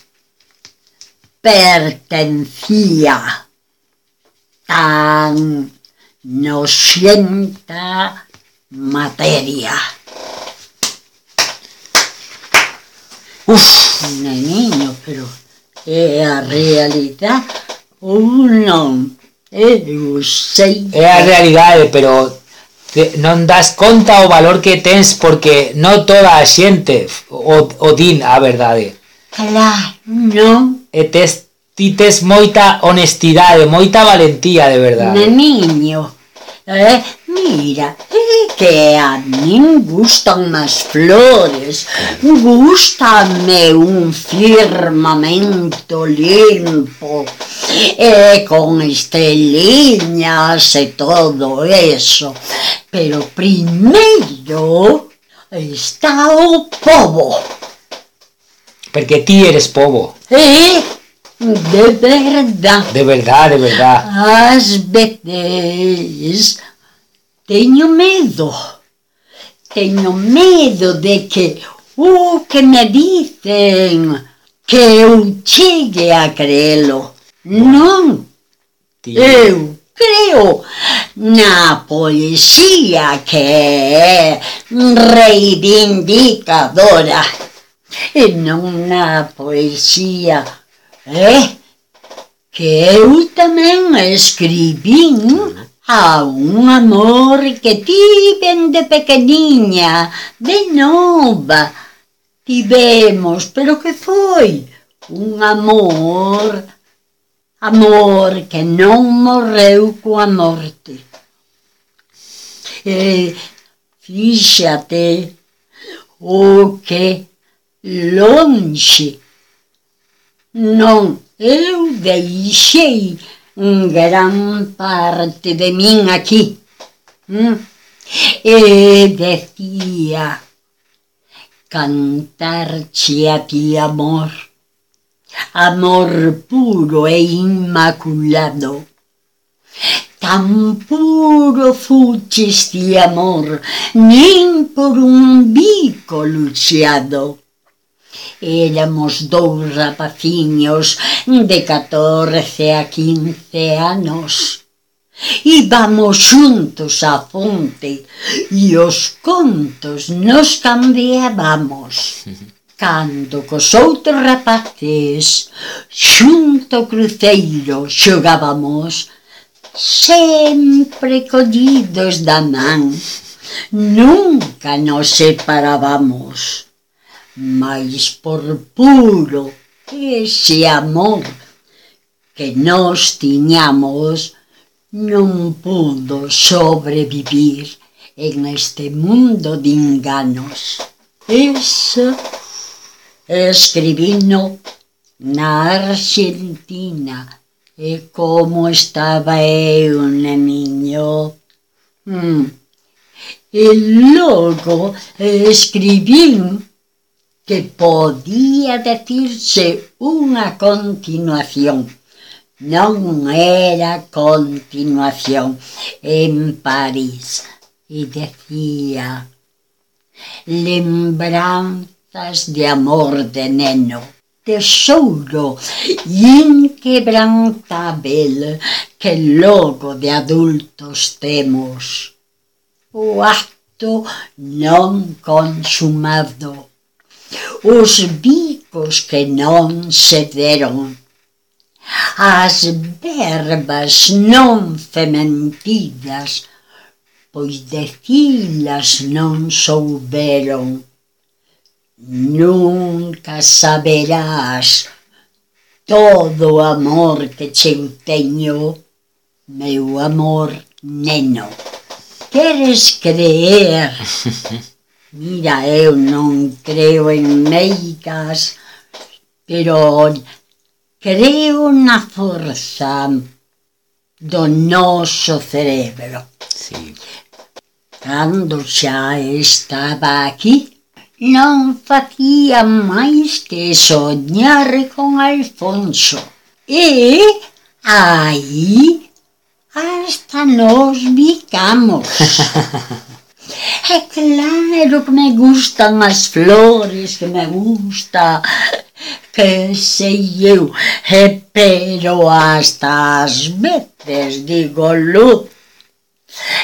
pertencía tan nocienta materia. Uf, neniño, pero é a realidade ou non? Eu sei. É a realidade, pero te, non das conta o valor que tens porque non toda a xente o, o din a verdade. Claro, non. E tes, ti tes moita honestidade, moita valentía de verdade. Neniño, eh, mira, que a min gustan as flores, gustame un firmamento limpo, e con esteliñas e todo eso. Pero primeiro está o povo. Porque ti eres povo. E, de verdad, De verdade, de verdade. Ás veces Teño medo. Teño medo de que o uh, que me dicen que eu chegue a creelo. Non. Tío. Eu creo na poesía que é reivindicadora e non na poesía eh? que eu tamén escribín a un amor que tiven de pequeniña, de nova, tivemos, pero que foi? Un amor, amor que non morreu coa morte. E fíxate o que lonxe. Non, eu deixei gran parte de min aquí. Mm? E decía cantarche a amor, amor puro e inmaculado. Tan puro fuches ti amor, nin por un bico luciado. Éramos dous rapaciños de 14 a 15 anos. Íbamos xuntos á fonte e os contos nos cambiábamos. <laughs> Cando cos outros rapaces xunto cruceiro xogábamos sempre collidos da man. Nunca nos separábamos mais por puro que ese amor que nós tiñamos non pudo sobrevivir en este mundo de enganos. Eso escribino na Argentina e como estaba eu na miño. Mm. E logo escribín que podía decirse unha continuación. Non era continuación en París. E decía, lembranzas de amor de neno, tesouro inquebrantável que logo de adultos temos. O acto non consumado os bicos que non se deron, as verbas non fementidas, pois decilas non souberon. Nunca saberás todo o amor que che teño, meu amor neno. Queres creer <laughs> Mira, eu non creo en meigas, pero creo na forza do noso cerebro. Sí. Cando xa estaba aquí, non facía máis que soñar con Alfonso. E aí hasta nos bicamos. <laughs> É claro que me gustan as flores, que me gusta, que sei eu, eh, pero hasta as veces digo, Luz,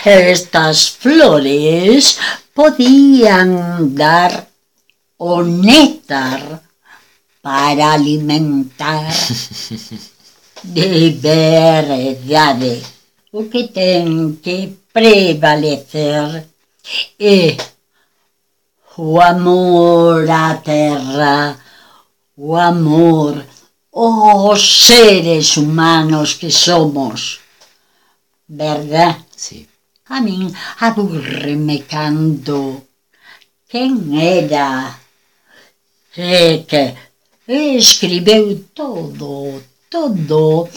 estas flores podían dar o néctar para alimentar <laughs> de verdade o que ten que prevalecer é o amor á terra, o amor aos seres humanos que somos. Verdad? Sí. A min aburreme cando quen era e que escribeu todo, todo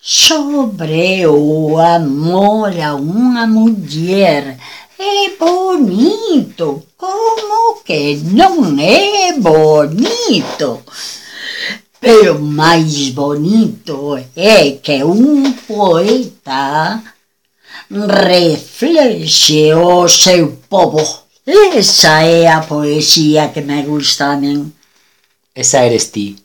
sobre o amor a unha muller. É bonito! Como que não é bonito? Pero mais bonito é que um poeta reflexe o oh, seu povo. Esa é a poesía que me gusta a min. Esa eres ti.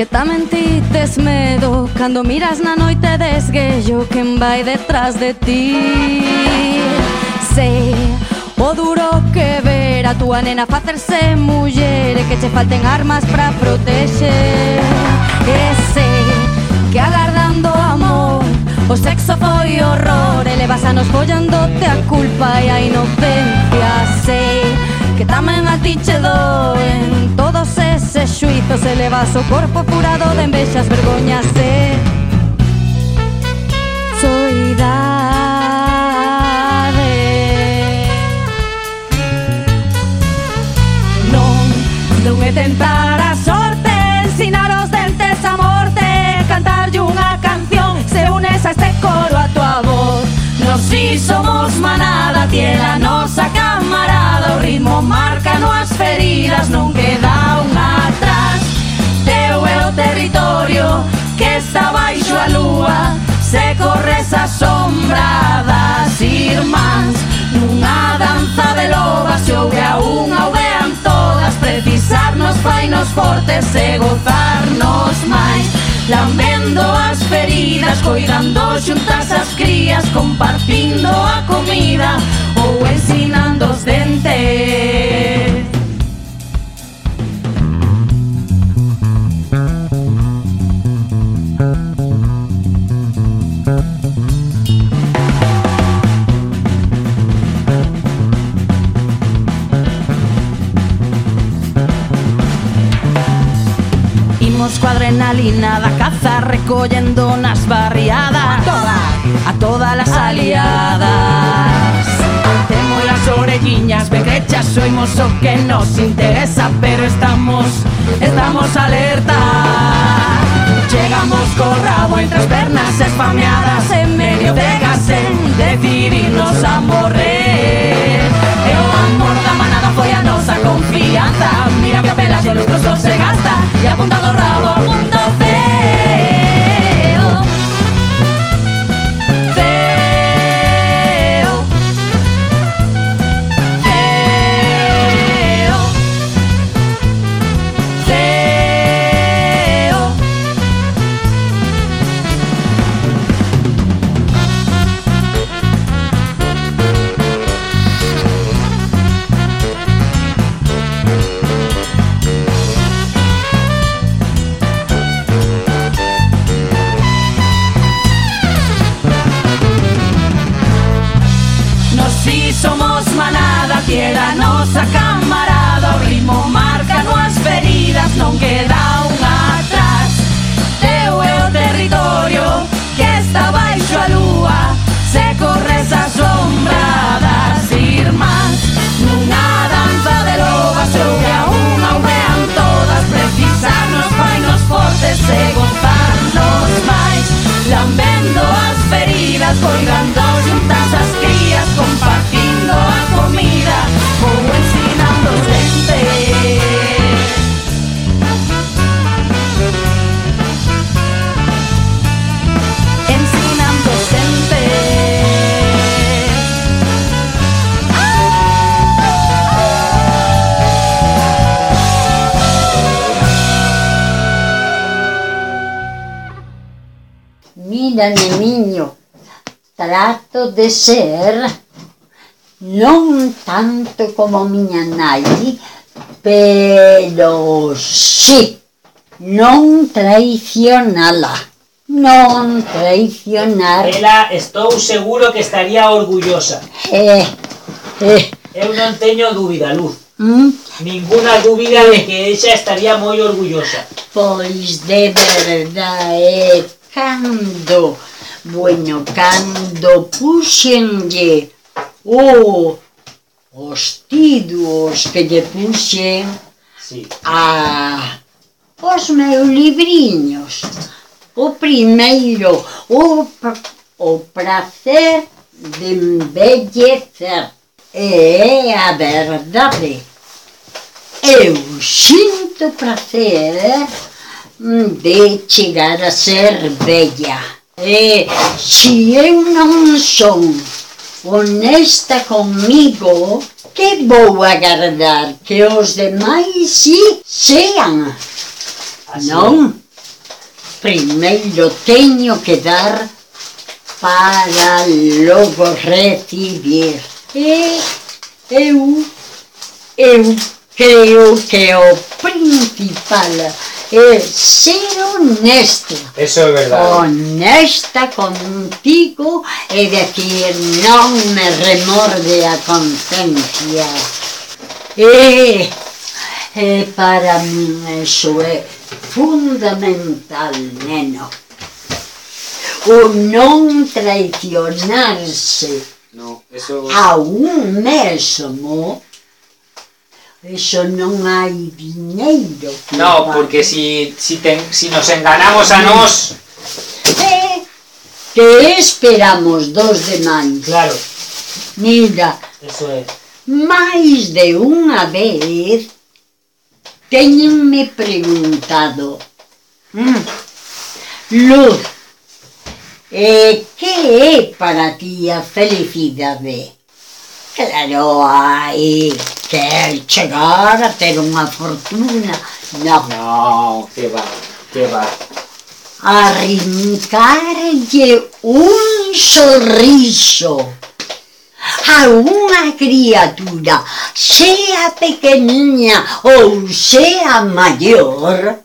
Que tamén ti tes medo Cando miras na noite desguello Quen vai detrás de ti. Sei o duro que ver A túa nena facerse muller E que che falten armas pra protexer. E sei que agardando amor O sexo foi horror E levas anos follándote a culpa e a inocencia. Sei que tamén a ti che doen Todo se se xuízos eleva o corpo furado de envexas vergoñas e ¿eh? soidade Non, non é tentar si somos manada Tiela nosa camarada O ritmo marca no as feridas Non queda un atrás. Teu é o territorio Que está baixo a lúa Se corres a sombra das irmáns. Nunha danza de lobas Se houve a unha ou vean todas Precisarnos fainos fortes E gozarnos máis. Lamendo as feridas, coidando xuntas as crías Compartindo a comida ou ensinando os dentes. Adrenalina da caza recollendo nas barriadas. A todas las aliadas. Temos as orelliñas pequechas Soimos o que nos interesa Pero estamos, estamos alerta. Chegamos co rabo entre as pernas Esfameadas en medio de gas En decidirnos a morrer confianza. Mira que apenas de nuestros se gasta y apuntado rabo, punto cero. de ser non tanto como miña nai, pero sí, non traicionala, non traicionar. Ela estou seguro que estaría orgullosa. Eh, eh. Eu non teño dúbida, Luz. Mm? Ninguna dúbida de que ella estaría moi orgullosa. Pois de verdade, cando Bueno, cando puxenlle o os tíduos que lle puxen sí. a os meus libriños. O primeiro, o, o prazer de embellecer. E é a verdade. Eu sinto prazer de chegar a ser bella. E se eu non son honesta comigo, que vou agardar que os demais si sean? Así non? Primeiro teño que dar para logo recibir. E eu, eu creo que o principal e ser honesto. Eso é verdade. Honesta contigo e decir non me remorde a conciencia. E, e para mí eso é fundamental, neno. O non traicionarse no, eso... a un mesmo Eso non hai diñeiro. No, porque si, si, ten, si nos enganamos a nós... Eh, que esperamos dos demais? Claro. Mira, Eso é. máis de unha vez teñenme preguntado mm, Luz, eh, que é para ti a felicidade? Claro, hai quer chegar a ter uma fortuna. Não. Não, que vá, que vá. Arrincar-lhe um sorriso a uma criatura, seja pequeninha ou seja maior,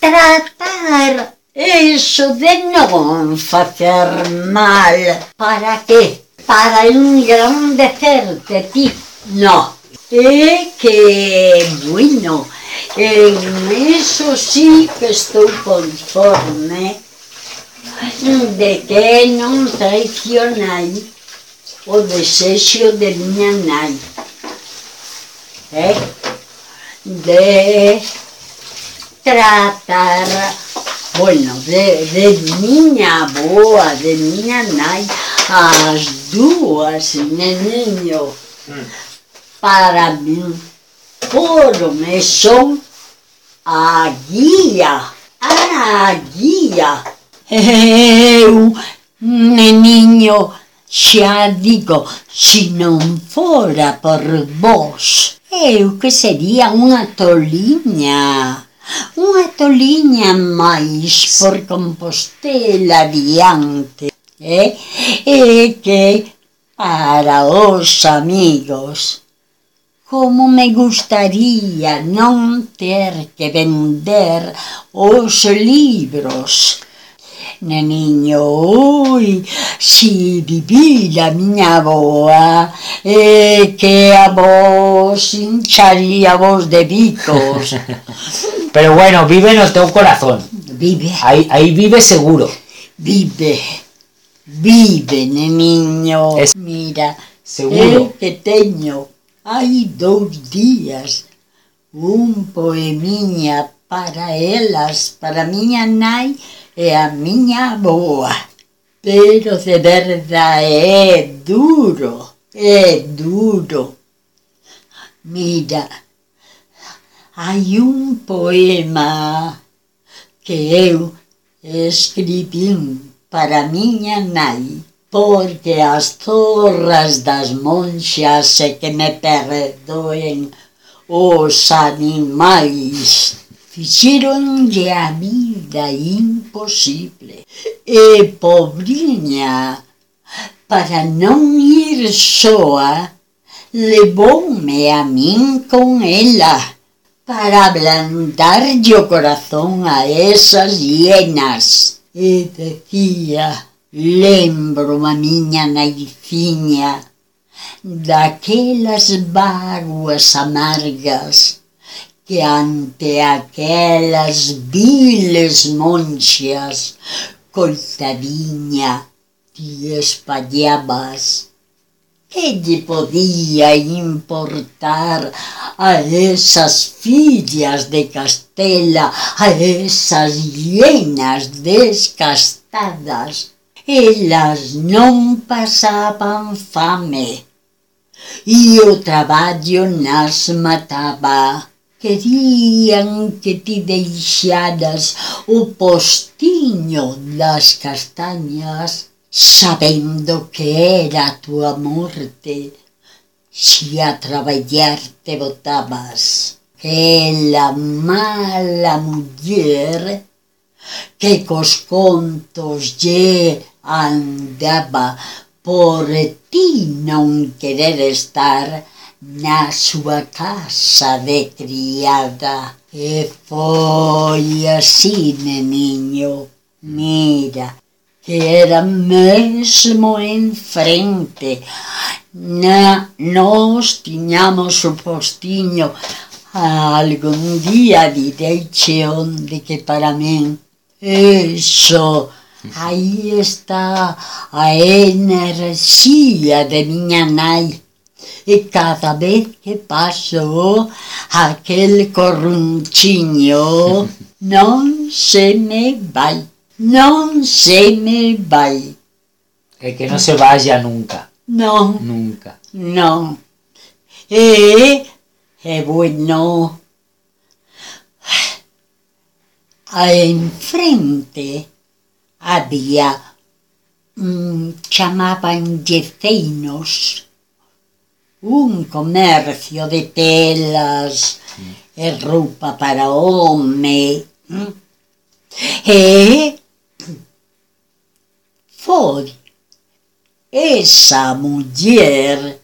tratar isso de não fazer mal. Para quê? Para engrandecer-te, tipo No, é que bueno, en eso sí que estou conforme de que non traicionai o desexo de miña nai. Eh? De tratar, bueno, de, de miña aboa, de miña nai, as dúas, neniño. Mm para informação a guia, a guia. Eu, meniño, xa digo, se non fora por vós, eu que sería unha toliña. Unha toliña máis por Compostela diante. Eh? e que para os amigos Como me gustaría non ter que vender os libros. Neniño, ui, si vivira miña aboa, e que a vos hincharía vos de bicos. <laughs> Pero bueno, vive no teu corazón. Vive. Aí, aí vive seguro. Vive. Vive, neniño. Es... Mira, seguro. que teño hai dous días un poemiña para elas, para miña nai e a miña aboa. Pero de verdade é duro, é duro. Mira, hai un poema que eu escribín para miña nai porque as zorras das monxas e que me perdoen os animais fixeronlle a vida imposible. E pobriña para non ir soa levoume a min con ela para ablandarlle o corazón a esas hienas. E decía Lembro a miña naiciña daquelas bágoas amargas que ante aquelas viles monxas coitadiña ti espallabas. Que lle podía importar a esas fillas de Castela, a esas hienas descastadas? elas non pasaban fame e o traballo nas mataba. Querían que ti deixaras o postiño das castañas sabendo que era a tua morte si a traballar te botabas. Ela mala muller que cos contos lle andaba por ti non querer estar na súa casa de criada. E foi así, neniño, mira, que era mesmo en frente. Na, nos tiñamos o postiño algún día direi che onde que para min eso aí está a enerxía de miña nai. E cada vez que paso aquel corrunchiño <laughs> non se me vai, non se me vai. Eh, que no se vaya nunca. Non, Nunca. non. E é bueno. A enfrente había mm, chamábanlle feinos un comercio de telas e eh, roupa para home mm. e eh, foi esa muller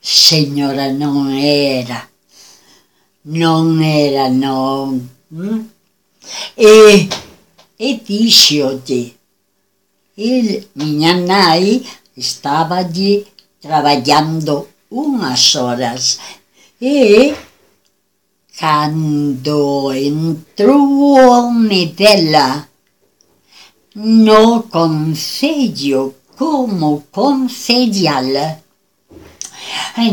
señora non era non era non mm? e eh, e díxolle. El, miña nai allí traballando unhas horas e cando entrou o home dela no concello como concellal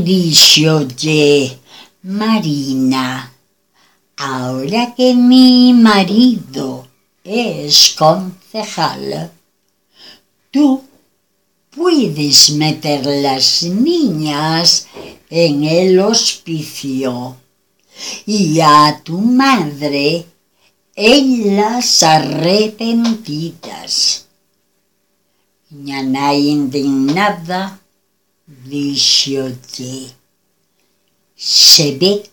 díxolle Marina ahora que mi marido es concejal, tú puedes meter las niñas en el hospicio y a tu madre en las arrepentidas. Miña nai indignada díxolle se ve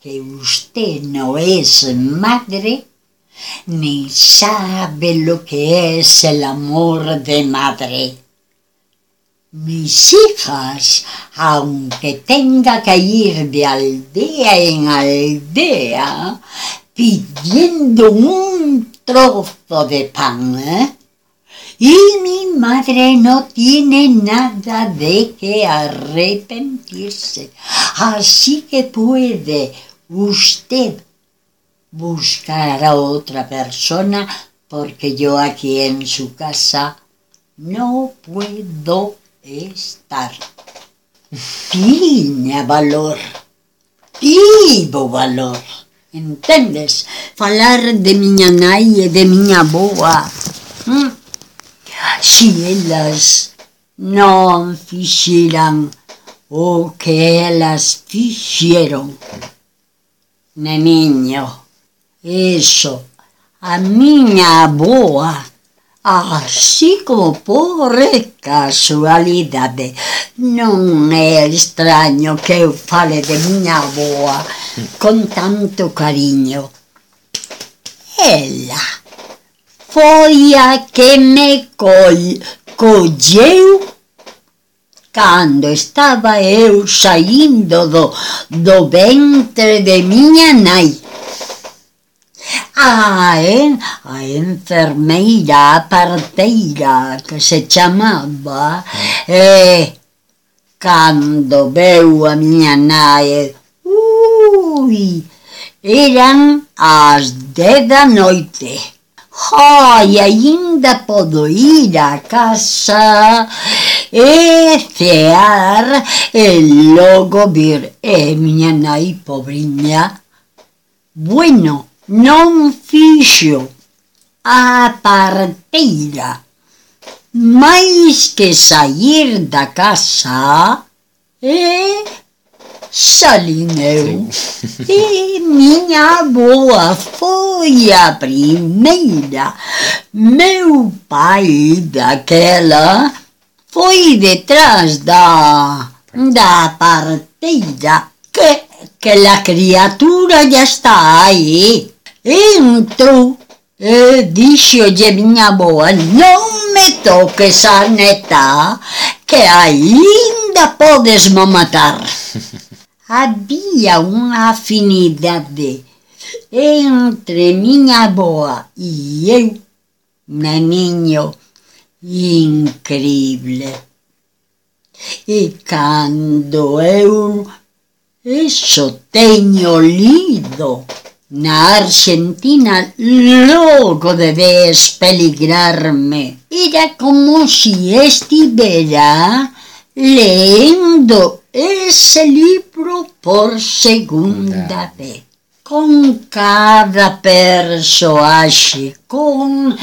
que usted no es madre ni sabe lo que es el amor de madre. Mis hijas, aunque tenga que ir de aldea en aldea pidiendo un trozo de pan, ¿eh? y mi madre no tiene nada de que arrepentirse. Así que puede usted buscar a otra persona porque yo aquí en su casa no puedo estar. Tiña valor, tivo valor. Entendes? Falar de miña nai e de miña boa. ¿Mm? Si elas non fixeran o que elas fixeron. Neniño, Eso, a miña aboa, así como por casualidade, non é extraño que eu fale de miña aboa con tanto cariño. Ela foi a que me col, colleu cando estaba eu saindo do, do ventre de miña nai a, en, a enfermeira parteira que se chamaba e cando veu a miña nai ui, eran as dez da noite Ai, ainda podo ir a casa e cear e logo vir. E miña nai pobriña. Bueno, non fixo a parteira máis que sair da casa e salín eu. E miña aboa foi a primeira. Meu pai daquela foi detrás da, da parteira que, que la criatura ya está aí. Entrou e de miña boa, non me toques a neta, que aínda podes mo matar. Había <laughs> unha afinidade entre miña boa e eu, neniño, increíble. E cando eu eso teño lido, Na Argentina logo debes peligrarme. Era como si estivera leyendo ese libro por segunda vez. Con cada persoaxe, con...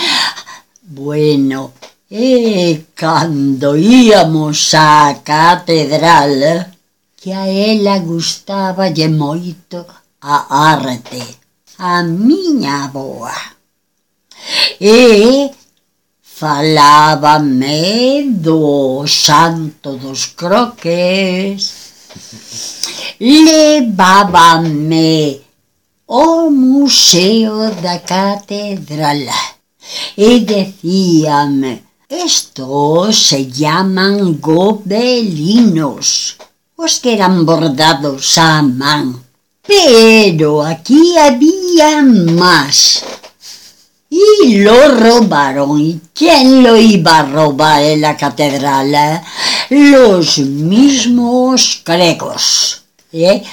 Bueno, eh, e cando íamos á catedral, que a ela gustaba lle moito a arte, a miña aboa. E falábame do santo dos croques, levábame ao museo da catedral e decíame Estos se llaman gobelinos, os que eran bordados a man. Pero aquí había más. Y lo robaron. ¿Y quién lo iba a robar en la catedral? eh? Los mismos gregos. ¿eh?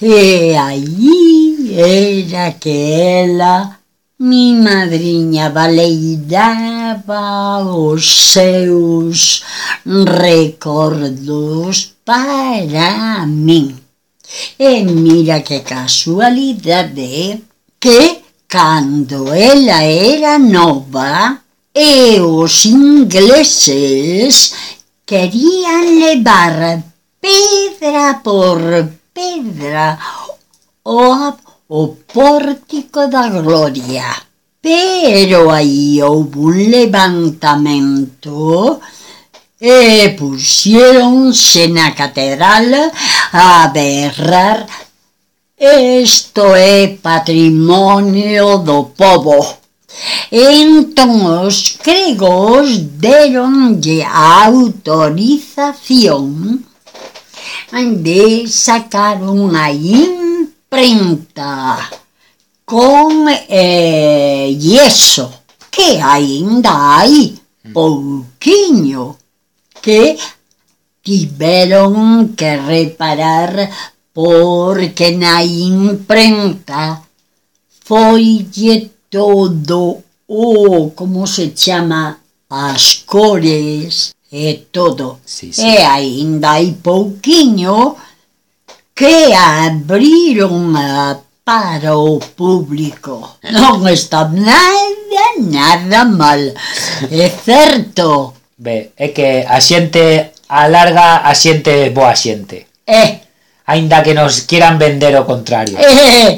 E aí era que ela, mi madriña baleiraba os seus recordos para min. E mira que casualidade que cando ela era nova e os ingleses querían levar pedra por pedra o, o pórtico da gloria. Pero aí houve un levantamento e puxéronse na catedral a berrar Isto é patrimonio do povo. Entón os gregos deronlle a autorización de sacar unha imprenta con eh, yeso que aínda hai pouquiño que tiveron que reparar porque na imprenta foi todo o, como se chama, as cores e todo. Sí, sí. E aínda hai pouquiño que abriron a para o público. Non está nada, nada mal. É certo Ve, é que a xente alarga a xente boa xente. Eh, aínda que nos quieran vender o contrario. Eh, eh, eh,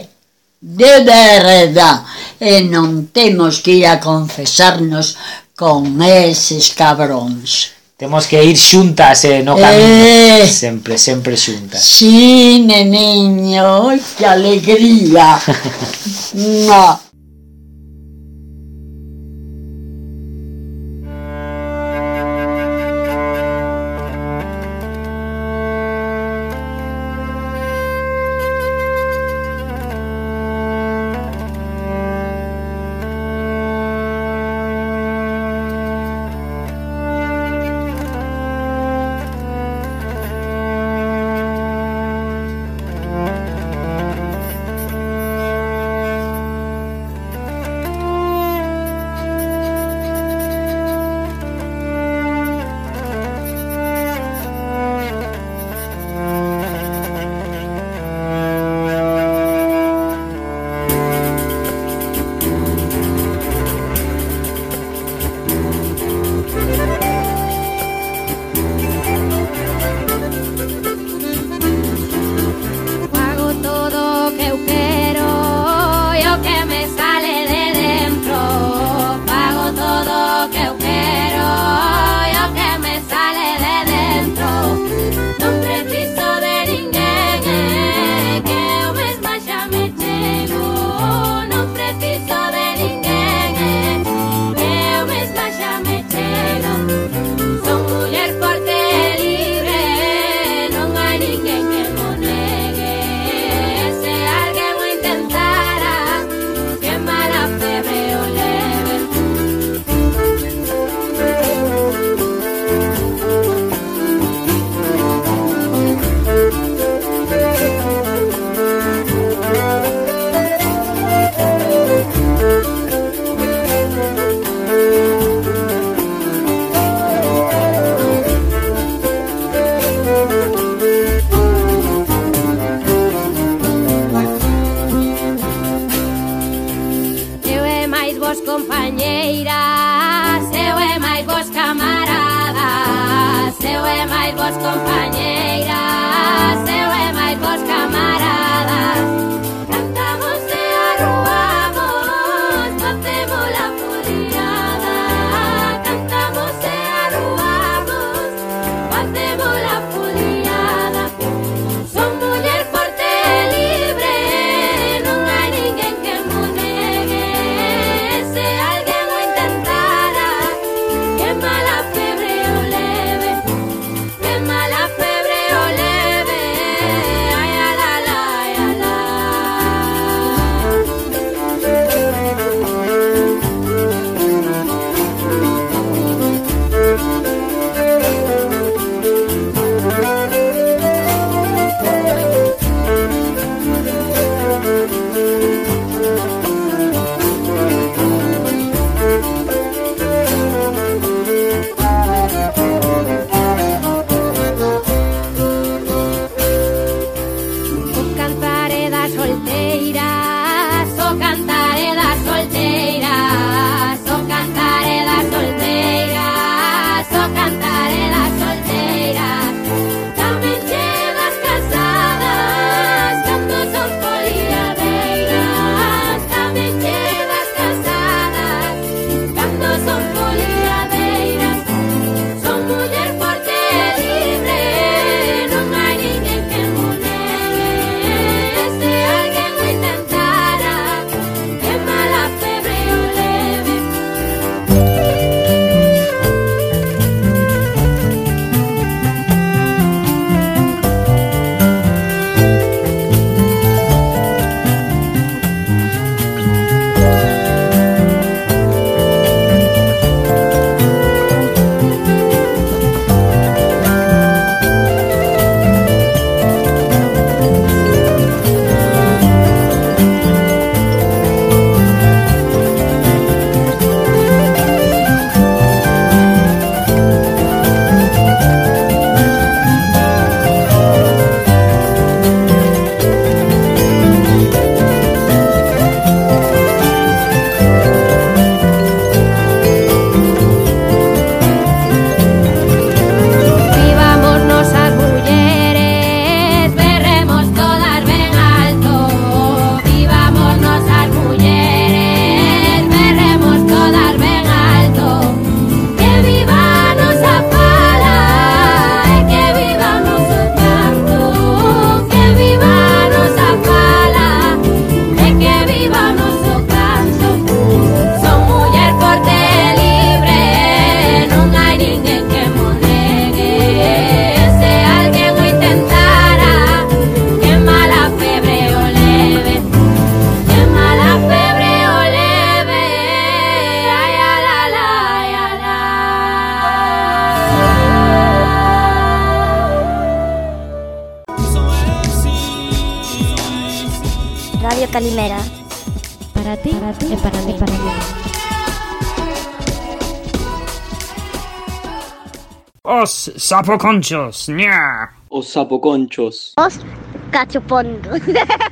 de verdad, e non temos que ir a confesarnos con eses cabróns. Temos que ir xuntas, eh, no camiño. Eh, sempre, sempre xuntas. Sí, neniño, que alegría. <laughs> no. Sapoconchos, ña. Os sapoconchos. Os cachopongos. <laughs>